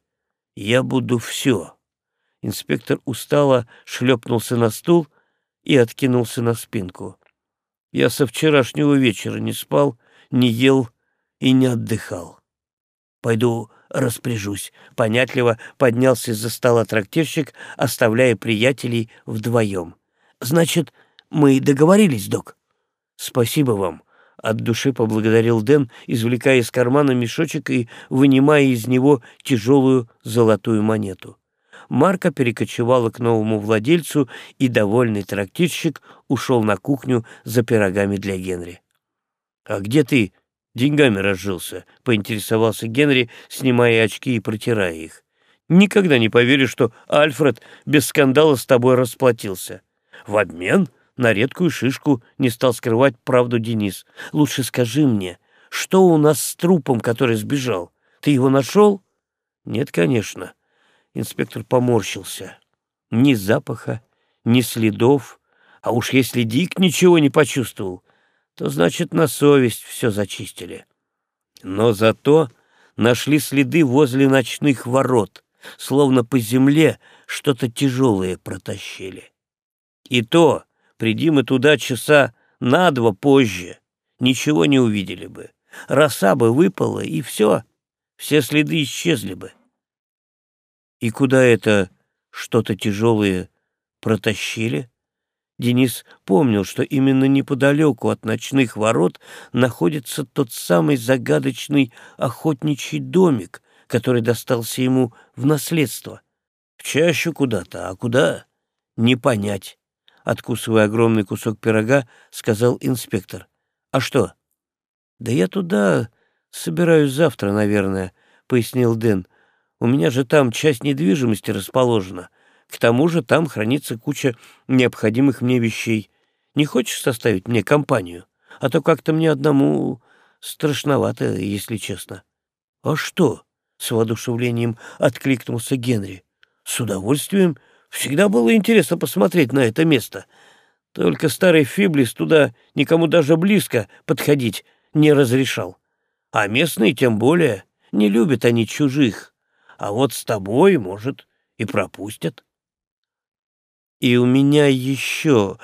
«Я буду все». Инспектор устало шлепнулся на стул и откинулся на спинку. Я со вчерашнего вечера не спал, не ел и не отдыхал. Пойду распоряжусь. Понятливо поднялся из-за стола трактирщик, оставляя приятелей вдвоем. Значит, мы договорились, док? Спасибо вам. От души поблагодарил Дэн, извлекая из кармана мешочек и вынимая из него тяжелую золотую монету. Марка перекочевала к новому владельцу, и довольный трактирщик ушел на кухню за пирогами для Генри. «А где ты деньгами разжился?» — поинтересовался Генри, снимая очки и протирая их. «Никогда не поверю, что Альфред без скандала с тобой расплатился. В обмен на редкую шишку не стал скрывать правду Денис. Лучше скажи мне, что у нас с трупом, который сбежал? Ты его нашел?» «Нет, конечно. Инспектор поморщился. Ни запаха, ни следов, а уж если Дик ничего не почувствовал, то значит на совесть все зачистили. Но зато нашли следы возле ночных ворот, словно по земле что-то тяжелое протащили. И то, приди мы туда часа на два позже, ничего не увидели бы. Роса бы выпала, и все, все следы исчезли бы. И куда это что-то тяжелое протащили? Денис помнил, что именно неподалеку от ночных ворот находится тот самый загадочный охотничий домик, который достался ему в наследство. В чащу куда-то, а куда — не понять. Откусывая огромный кусок пирога, сказал инспектор. «А что?» «Да я туда собираюсь завтра, наверное», — пояснил Дэн. У меня же там часть недвижимости расположена. К тому же там хранится куча необходимых мне вещей. Не хочешь составить мне компанию? А то как-то мне одному страшновато, если честно». «А что?» — с воодушевлением откликнулся Генри. «С удовольствием. Всегда было интересно посмотреть на это место. Только старый Фиблис туда никому даже близко подходить не разрешал. А местные тем более. Не любят они чужих а вот с тобой, может, и пропустят. И у меня еще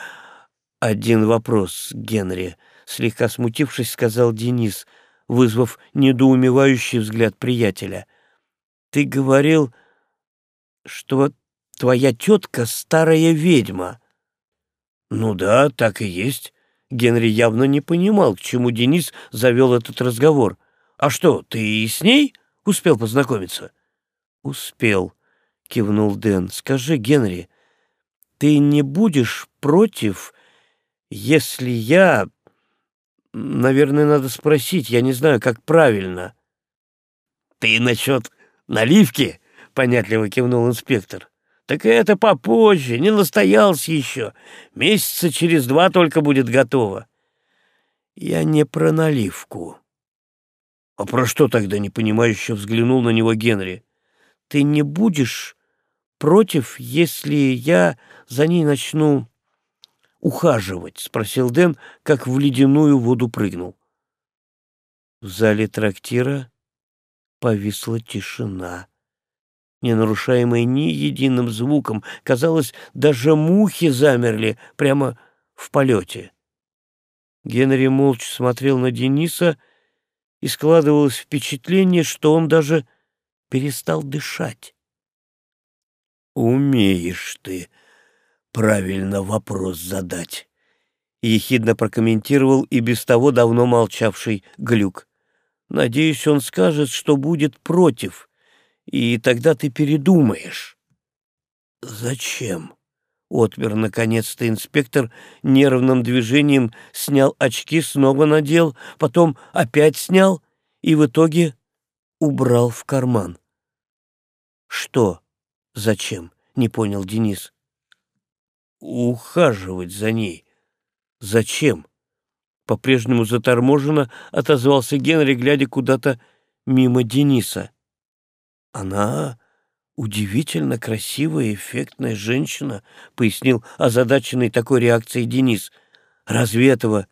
один вопрос, Генри, слегка смутившись, сказал Денис, вызвав недоумевающий взгляд приятеля. Ты говорил, что твоя тетка старая ведьма. Ну да, так и есть. Генри явно не понимал, к чему Денис завел этот разговор. А что, ты и с ней успел познакомиться? «Успел», — кивнул Дэн. «Скажи, Генри, ты не будешь против, если я... Наверное, надо спросить, я не знаю, как правильно». «Ты насчет наливки?» — понятливо кивнул инспектор. «Так это попозже, не настоялся еще. Месяца через два только будет готово». «Я не про наливку». «А про что тогда?» — непонимающе взглянул на него Генри ты не будешь против, если я за ней начну ухаживать?» — спросил Дэн, как в ледяную воду прыгнул. В зале трактира повисла тишина, не нарушаемая ни единым звуком. Казалось, даже мухи замерли прямо в полете. Генри молча смотрел на Дениса, и складывалось впечатление, что он даже перестал дышать. «Умеешь ты правильно вопрос задать», — ехидно прокомментировал и без того давно молчавший Глюк. «Надеюсь, он скажет, что будет против, и тогда ты передумаешь». «Зачем?» — отмер наконец-то инспектор нервным движением снял очки, снова надел, потом опять снял и в итоге убрал в карман. «Что? Зачем?» — не понял Денис. «Ухаживать за ней. Зачем?» По-прежнему заторможенно отозвался Генри, глядя куда-то мимо Дениса. «Она удивительно красивая, эффектная женщина», — пояснил озадаченный такой реакцией Денис. «Разве этого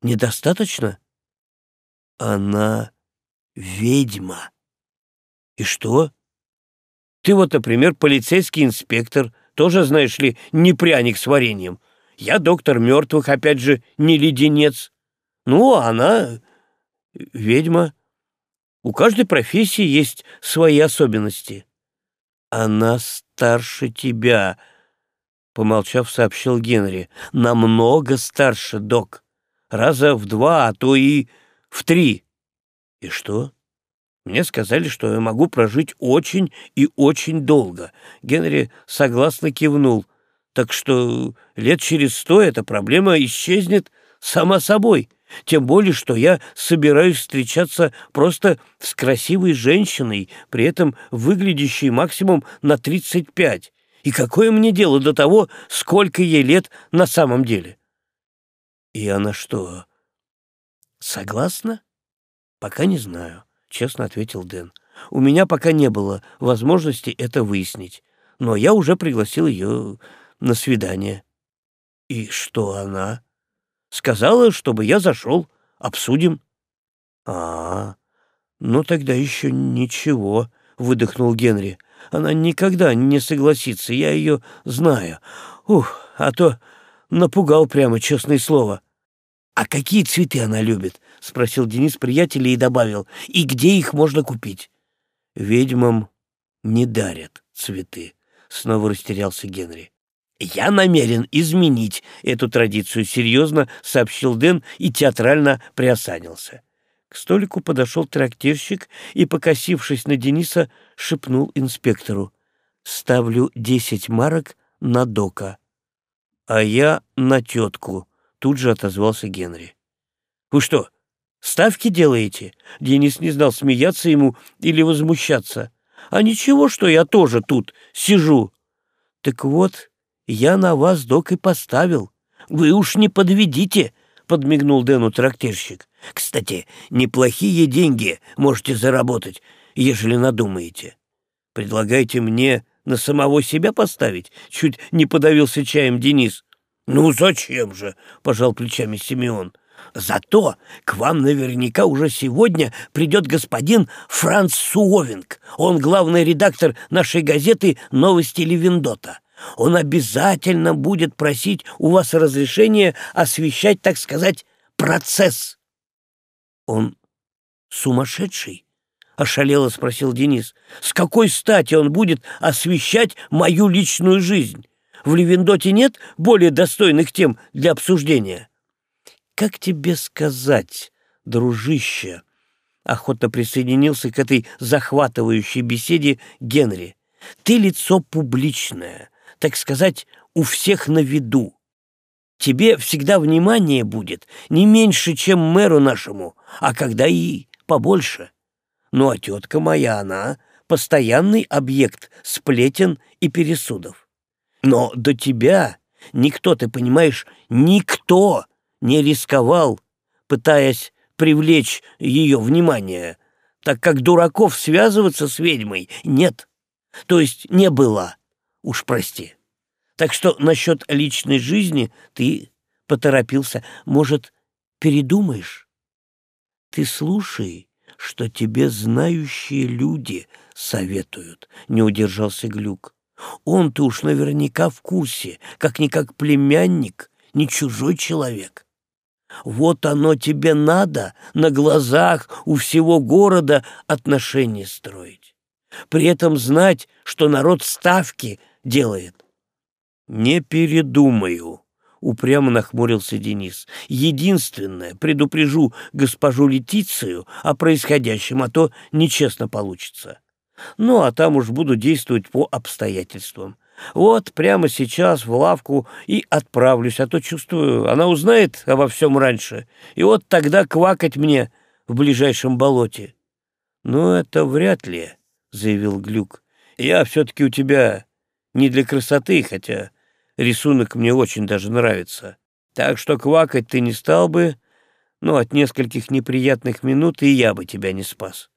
недостаточно?» «Она ведьма». «И что?» Ты вот, например, полицейский инспектор, тоже, знаешь ли, не пряник с вареньем. Я доктор мертвых, опять же, не леденец. Ну, а она ведьма. У каждой профессии есть свои особенности. Она старше тебя, помолчав, сообщил Генри. Намного старше, док. Раза в два, а то и в три. И что? Мне сказали, что я могу прожить очень и очень долго. Генри согласно кивнул. Так что лет через сто эта проблема исчезнет сама собой. Тем более, что я собираюсь встречаться просто с красивой женщиной, при этом выглядящей максимум на 35. И какое мне дело до того, сколько ей лет на самом деле? И она что, согласна? Пока не знаю честно ответил Дэн. «У меня пока не было возможности это выяснить, но я уже пригласил ее на свидание». «И что она?» «Сказала, чтобы я зашел, обсудим». «А, -а ну тогда еще ничего», — выдохнул Генри. «Она никогда не согласится, я ее знаю. Ух, а то напугал прямо, честное слово». «А какие цветы она любит?» — спросил Денис приятеля и добавил. «И где их можно купить?» «Ведьмам не дарят цветы», — снова растерялся Генри. «Я намерен изменить эту традицию», — серьезно сообщил Дэн и театрально приосанился. К столику подошел трактирщик и, покосившись на Дениса, шепнул инспектору. «Ставлю десять марок на дока». «А я на тетку», — тут же отозвался Генри. «Вы что, Ставки делаете?» Денис не знал, смеяться ему или возмущаться. «А ничего, что я тоже тут сижу». «Так вот, я на вас, док, и поставил. Вы уж не подведите», — подмигнул Дэну трактирщик. «Кстати, неплохие деньги можете заработать, ежели надумаете. Предлагайте мне на самого себя поставить?» Чуть не подавился чаем Денис. «Ну зачем же?» — пожал плечами Симеон. Зато к вам наверняка уже сегодня придет господин Франц Суовинг. Он главный редактор нашей газеты «Новости Левиндота». Он обязательно будет просить у вас разрешения освещать, так сказать, процесс. Он сумасшедший? — ошалело спросил Денис. «С какой стати он будет освещать мою личную жизнь? В Левиндоте нет более достойных тем для обсуждения?» «Как тебе сказать, дружище?» Охотно присоединился к этой захватывающей беседе Генри. «Ты лицо публичное, так сказать, у всех на виду. Тебе всегда внимание будет не меньше, чем мэру нашему, а когда и побольше. Ну а тетка моя, она постоянный объект сплетен и пересудов. Но до тебя никто, ты понимаешь, никто не рисковал, пытаясь привлечь ее внимание, так как дураков связываться с ведьмой нет, то есть не было, уж прости. Так что насчет личной жизни ты поторопился, может, передумаешь? Ты слушай, что тебе знающие люди советуют, не удержался Глюк. Он-то уж наверняка в курсе, как-никак племянник, не чужой человек. Вот оно тебе надо на глазах у всего города отношения строить. При этом знать, что народ ставки делает. Не передумаю, упрямо нахмурился Денис. Единственное, предупрежу госпожу Летицию о происходящем, а то нечестно получится. Ну, а там уж буду действовать по обстоятельствам. Вот прямо сейчас в лавку и отправлюсь, а то чувствую, она узнает обо всем раньше, и вот тогда квакать мне в ближайшем болоте. — Ну, это вряд ли, — заявил Глюк. — Я все-таки у тебя не для красоты, хотя рисунок мне очень даже нравится. Так что квакать ты не стал бы, но от нескольких неприятных минут и я бы тебя не спас.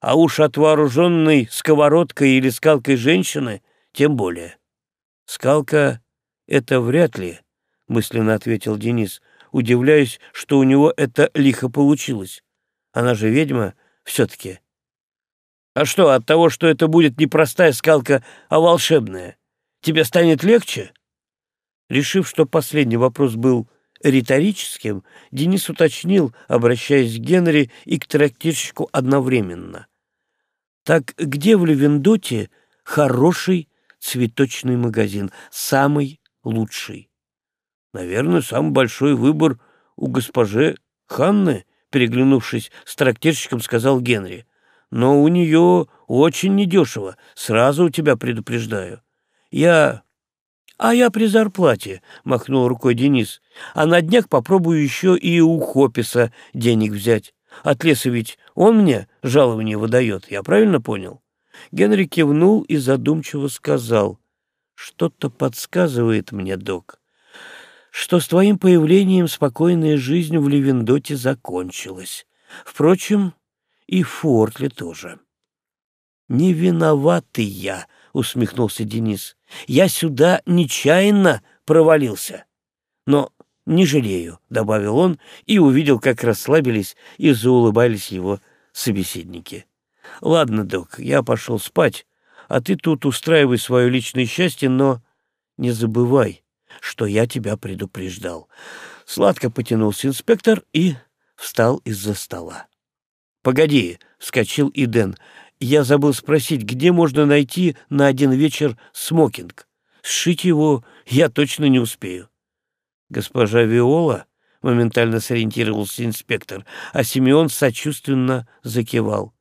А уж от вооруженной сковородкой или скалкой женщины тем более. Скалка — это вряд ли, — мысленно ответил Денис, удивляясь, что у него это лихо получилось. Она же ведьма все-таки. А что, от того, что это будет не простая скалка, а волшебная, тебе станет легче? Решив, что последний вопрос был риторическим, Денис уточнил, обращаясь к Генри и к трактирщику одновременно. «Так где в Левендоте хороший цветочный магазин, самый лучший?» «Наверное, самый большой выбор у госпожи Ханны», переглянувшись с трактирщиком, сказал Генри. «Но у нее очень недешево, сразу у тебя предупреждаю. Я «А я при зарплате», — махнул рукой Денис. «А на днях попробую еще и у Хописа денег взять. От леса ведь он мне жалование выдает, я правильно понял?» Генри кивнул и задумчиво сказал. «Что-то подсказывает мне, док, что с твоим появлением спокойная жизнь в Левендоте закончилась. Впрочем, и в Фортли тоже». «Не виноватый я», — усмехнулся Денис. «Я сюда нечаянно провалился. Но не жалею», — добавил он и увидел, как расслабились и заулыбались его собеседники. «Ладно, док, я пошел спать, а ты тут устраивай свое личное счастье, но не забывай, что я тебя предупреждал». Сладко потянулся инспектор и встал из-за стола. «Погоди», — вскочил Иден, я забыл спросить, где можно найти на один вечер смокинг. Сшить его я точно не успею. Госпожа Виола моментально сориентировался инспектор, а Симеон сочувственно закивал.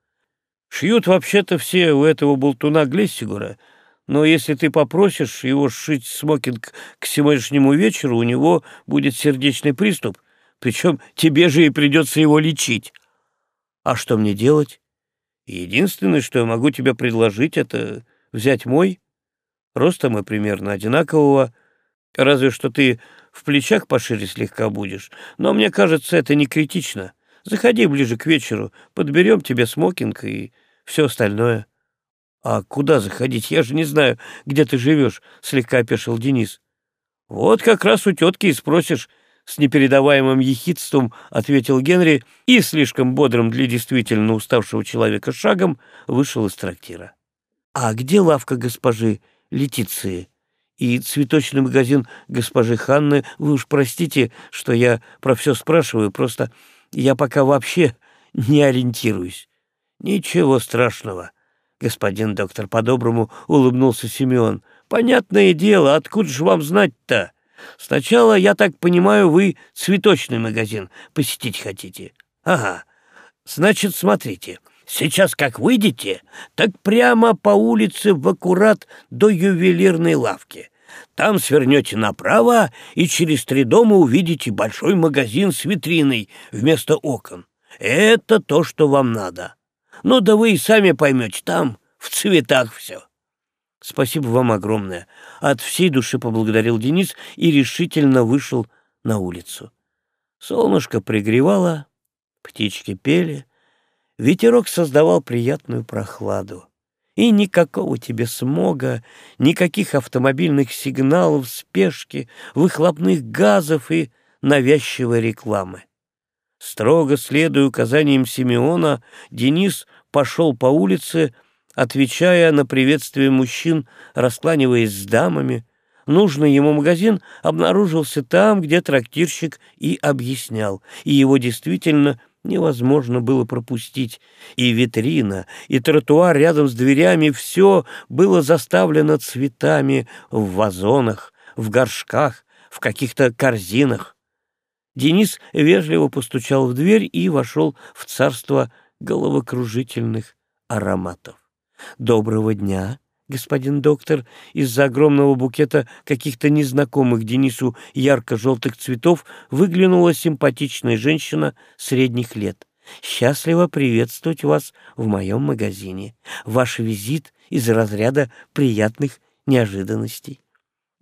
Шьют вообще-то все у этого болтуна Глессигура, но если ты попросишь его сшить смокинг к сегодняшнему вечеру, у него будет сердечный приступ, причем тебе же и придется его лечить. А что мне делать? Единственное, что я могу тебе предложить, это взять мой. Роста мы примерно одинакового, разве что ты в плечах пошире слегка будешь. Но мне кажется, это не критично. Заходи ближе к вечеру, подберем тебе смокинг и все остальное. — А куда заходить? Я же не знаю, где ты живешь, — слегка опешил Денис. — Вот как раз у тетки и спросишь, с непередаваемым ехидством ответил Генри и слишком бодрым для действительно уставшего человека шагом вышел из трактира. «А где лавка госпожи Летиции?» и цветочный магазин госпожи Ханны. Вы уж простите, что я про все спрашиваю, просто я пока вообще не ориентируюсь. Ничего страшного, господин доктор, по-доброму улыбнулся Симеон. Понятное дело, откуда же вам знать-то? Сначала, я так понимаю, вы цветочный магазин посетить хотите. Ага. Значит, смотрите. Сейчас как выйдете, так прямо по улице в аккурат до ювелирной лавки. Там свернете направо и через три дома увидите большой магазин с витриной вместо окон. Это то, что вам надо. Ну да вы и сами поймете, там в цветах все. Спасибо вам огромное. От всей души поблагодарил Денис и решительно вышел на улицу. Солнышко пригревало, птички пели, ветерок создавал приятную прохладу. И никакого тебе смога, никаких автомобильных сигналов, спешки, выхлопных газов и навязчивой рекламы. Строго следуя указаниям Симеона, Денис пошел по улице, отвечая на приветствие мужчин, раскланиваясь с дамами, Нужный ему магазин обнаружился там, где трактирщик и объяснял, и его действительно невозможно было пропустить. И витрина, и тротуар рядом с дверями — все было заставлено цветами в вазонах, в горшках, в каких-то корзинах. Денис вежливо постучал в дверь и вошел в царство головокружительных ароматов. «Доброго дня!» Господин доктор, из-за огромного букета каких-то незнакомых Денису ярко-желтых цветов выглянула симпатичная женщина средних лет. «Счастливо приветствовать вас в моем магазине. Ваш визит из разряда приятных неожиданностей».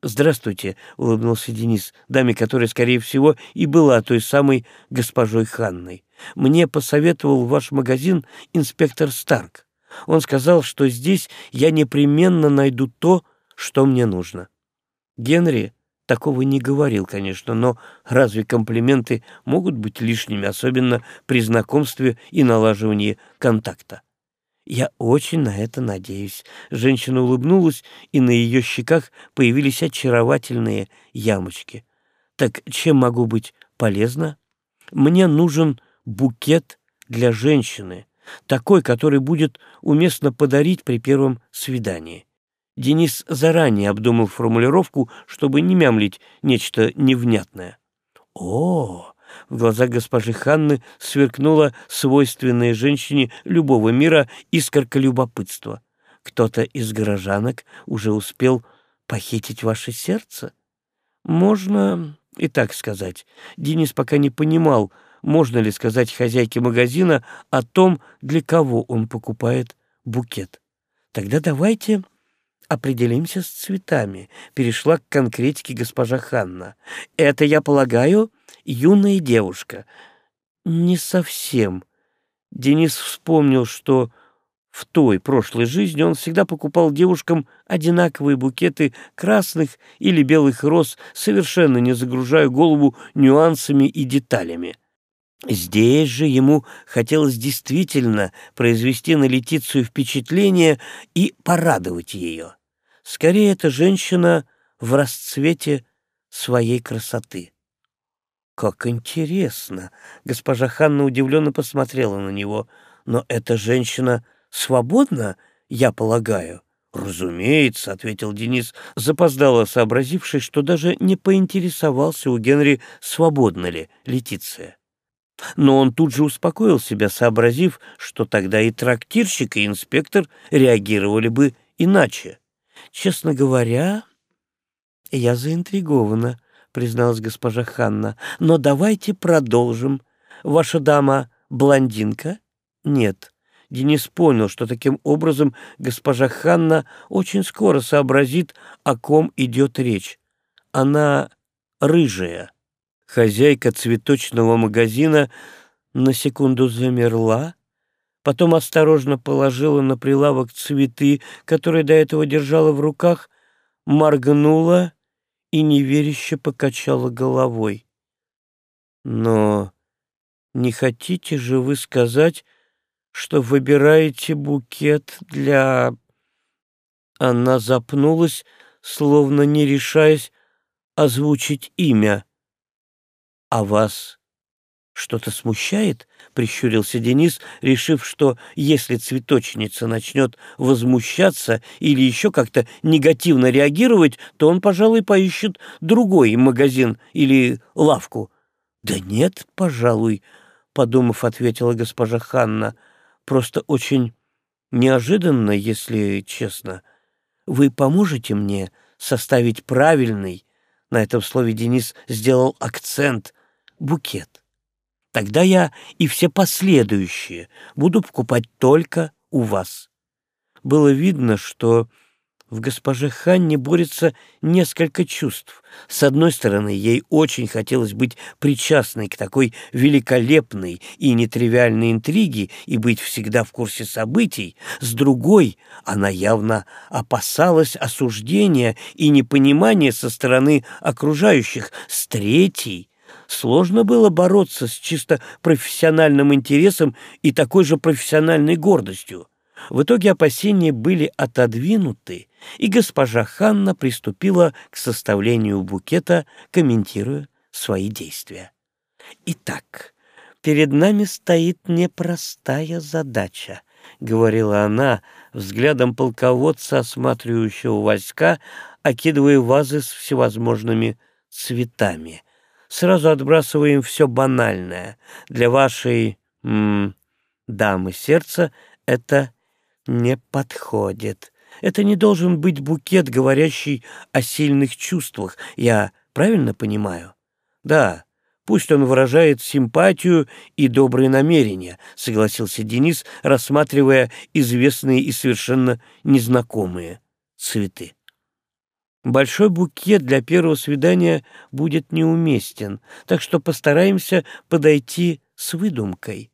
«Здравствуйте», — улыбнулся Денис, даме которой, скорее всего, и была той самой госпожой Ханной. «Мне посоветовал ваш магазин инспектор Старк. Он сказал, что здесь я непременно найду то, что мне нужно. Генри такого не говорил, конечно, но разве комплименты могут быть лишними, особенно при знакомстве и налаживании контакта? Я очень на это надеюсь. Женщина улыбнулась, и на ее щеках появились очаровательные ямочки. Так чем могу быть полезна? Мне нужен букет для женщины, такой, который будет уместно подарить при первом свидании. Денис заранее обдумал формулировку, чтобы не мямлить нечто невнятное. О, в глазах госпожи Ханны сверкнула свойственная женщине любого мира искорка любопытства. Кто-то из горожанок уже успел похитить ваше сердце? Можно и так сказать. Денис пока не понимал, можно ли сказать хозяйке магазина о том, для кого он покупает букет. Тогда давайте определимся с цветами, перешла к конкретике госпожа Ханна. Это, я полагаю, юная девушка. Не совсем. Денис вспомнил, что в той прошлой жизни он всегда покупал девушкам одинаковые букеты красных или белых роз, совершенно не загружая голову нюансами и деталями. Здесь же ему хотелось действительно произвести на Летицию впечатление и порадовать ее. Скорее, эта женщина в расцвете своей красоты. «Как интересно!» — госпожа Ханна удивленно посмотрела на него. «Но эта женщина свободна, я полагаю?» «Разумеется», — ответил Денис, запоздало сообразивший, что даже не поинтересовался у Генри, свободна ли Летиция. Но он тут же успокоил себя, сообразив, что тогда и трактирщик, и инспектор реагировали бы иначе. «Честно говоря, я заинтригована», — призналась госпожа Ханна. «Но давайте продолжим. Ваша дама блондинка?» «Нет». Денис понял, что таким образом госпожа Ханна очень скоро сообразит, о ком идет речь. Она рыжая. Хозяйка цветочного магазина на секунду замерла, потом осторожно положила на прилавок цветы, которые до этого держала в руках, моргнула и неверяще покачала головой. «Но не хотите же вы сказать, что выбираете букет для...» Она запнулась, словно не решаясь озвучить имя. «А вас что-то смущает?» — прищурился Денис, решив, что если цветочница начнет возмущаться или еще как-то негативно реагировать, то он, пожалуй, поищет другой магазин или лавку. «Да нет, пожалуй», — подумав, ответила госпожа Ханна. «Просто очень неожиданно, если честно. Вы поможете мне составить правильный, на этом слове Денис сделал акцент, букет. Тогда я и все последующие буду покупать только у вас. Было видно, что в госпоже Ханне борется несколько чувств. С одной стороны, ей очень хотелось быть причастной к такой великолепной и нетривиальной интриге и быть всегда в курсе событий. С другой, она явно опасалась осуждения и непонимания со стороны окружающих. С третьей, сложно было бороться с чисто профессиональным интересом и такой же профессиональной гордостью. В итоге опасения были отодвинуты, и госпожа Ханна приступила к составлению букета, комментируя свои действия. «Итак, перед нами стоит непростая задача», — говорила она, взглядом полководца, осматривающего войска, окидывая вазы с всевозможными цветами. Сразу отбрасываем все банальное. Для вашей м -м, дамы сердца это не подходит. Это не должен быть букет, говорящий о сильных чувствах. Я правильно понимаю? Да, пусть он выражает симпатию и добрые намерения, согласился Денис, рассматривая известные и совершенно незнакомые цветы. Большой букет для первого свидания будет неуместен, так что постараемся подойти с выдумкой.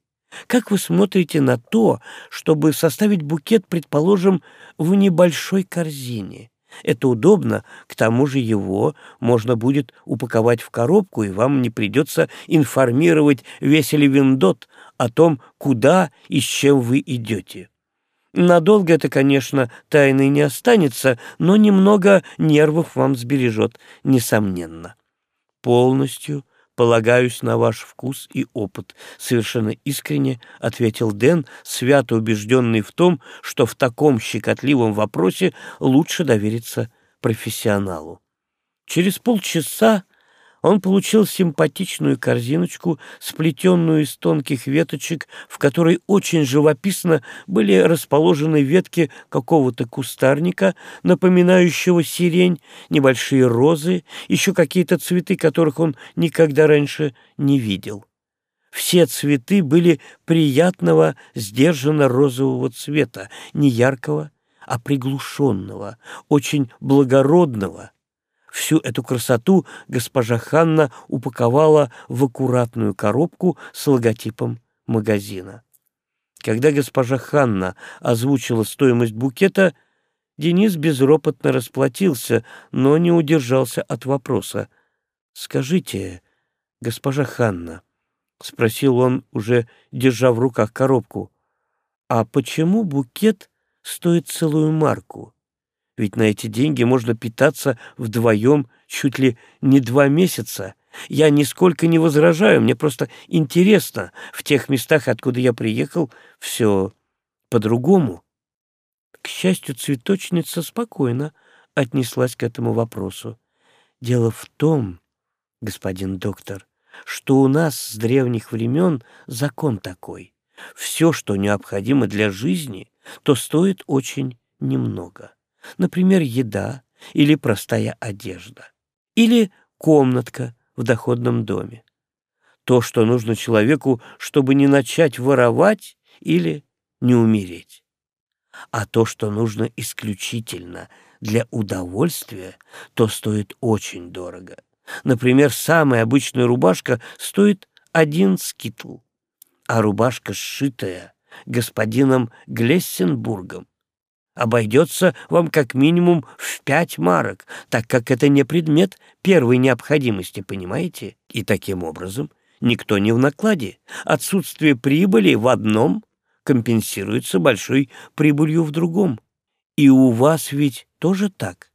Как вы смотрите на то, чтобы составить букет, предположим, в небольшой корзине? Это удобно, к тому же его можно будет упаковать в коробку, и вам не придется информировать весь Левиндот о том, куда и с чем вы идете. Надолго это, конечно, тайной не останется, но немного нервов вам сбережет, несомненно. Полностью полагаюсь на ваш вкус и опыт», — совершенно искренне ответил Дэн, свято убежденный в том, что в таком щекотливом вопросе лучше довериться профессионалу. Через полчаса он получил симпатичную корзиночку, сплетенную из тонких веточек, в которой очень живописно были расположены ветки какого-то кустарника, напоминающего сирень, небольшие розы, еще какие-то цветы, которых он никогда раньше не видел. Все цветы были приятного, сдержанно розового цвета, не яркого, а приглушенного, очень благородного, Всю эту красоту госпожа Ханна упаковала в аккуратную коробку с логотипом магазина. Когда госпожа Ханна озвучила стоимость букета, Денис безропотно расплатился, но не удержался от вопроса. «Скажите, госпожа Ханна», — спросил он, уже держа в руках коробку, «а почему букет стоит целую марку?» Ведь на эти деньги можно питаться вдвоем чуть ли не два месяца. Я нисколько не возражаю, мне просто интересно. В тех местах, откуда я приехал, все по-другому. К счастью, цветочница спокойно отнеслась к этому вопросу. Дело в том, господин доктор, что у нас с древних времен закон такой. Все, что необходимо для жизни, то стоит очень немного. Например, еда или простая одежда. Или комнатка в доходном доме. То, что нужно человеку, чтобы не начать воровать или не умереть. А то, что нужно исключительно для удовольствия, то стоит очень дорого. Например, самая обычная рубашка стоит один скитл, а рубашка, сшитая господином Глессенбургом, обойдется вам как минимум в пять марок, так как это не предмет первой необходимости, понимаете? И таким образом никто не в накладе. Отсутствие прибыли в одном компенсируется большой прибылью в другом. И у вас ведь тоже так.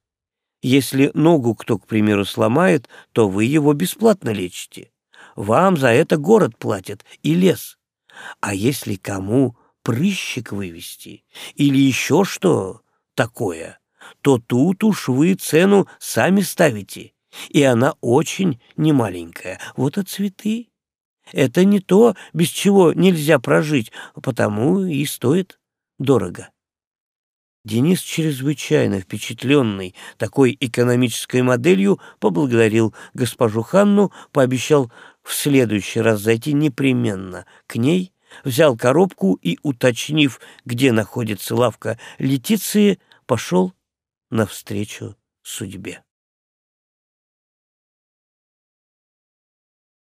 Если ногу кто, к примеру, сломает, то вы его бесплатно лечите. Вам за это город платит и лес. А если кому прыщик вывести или еще что такое, то тут уж вы цену сами ставите, и она очень немаленькая. Вот и цветы. Это не то, без чего нельзя прожить, потому и стоит дорого. Денис, чрезвычайно впечатленный такой экономической моделью, поблагодарил госпожу Ханну, пообещал в следующий раз зайти непременно к ней взял коробку и, уточнив, где находится лавка Летиции, пошел навстречу судьбе.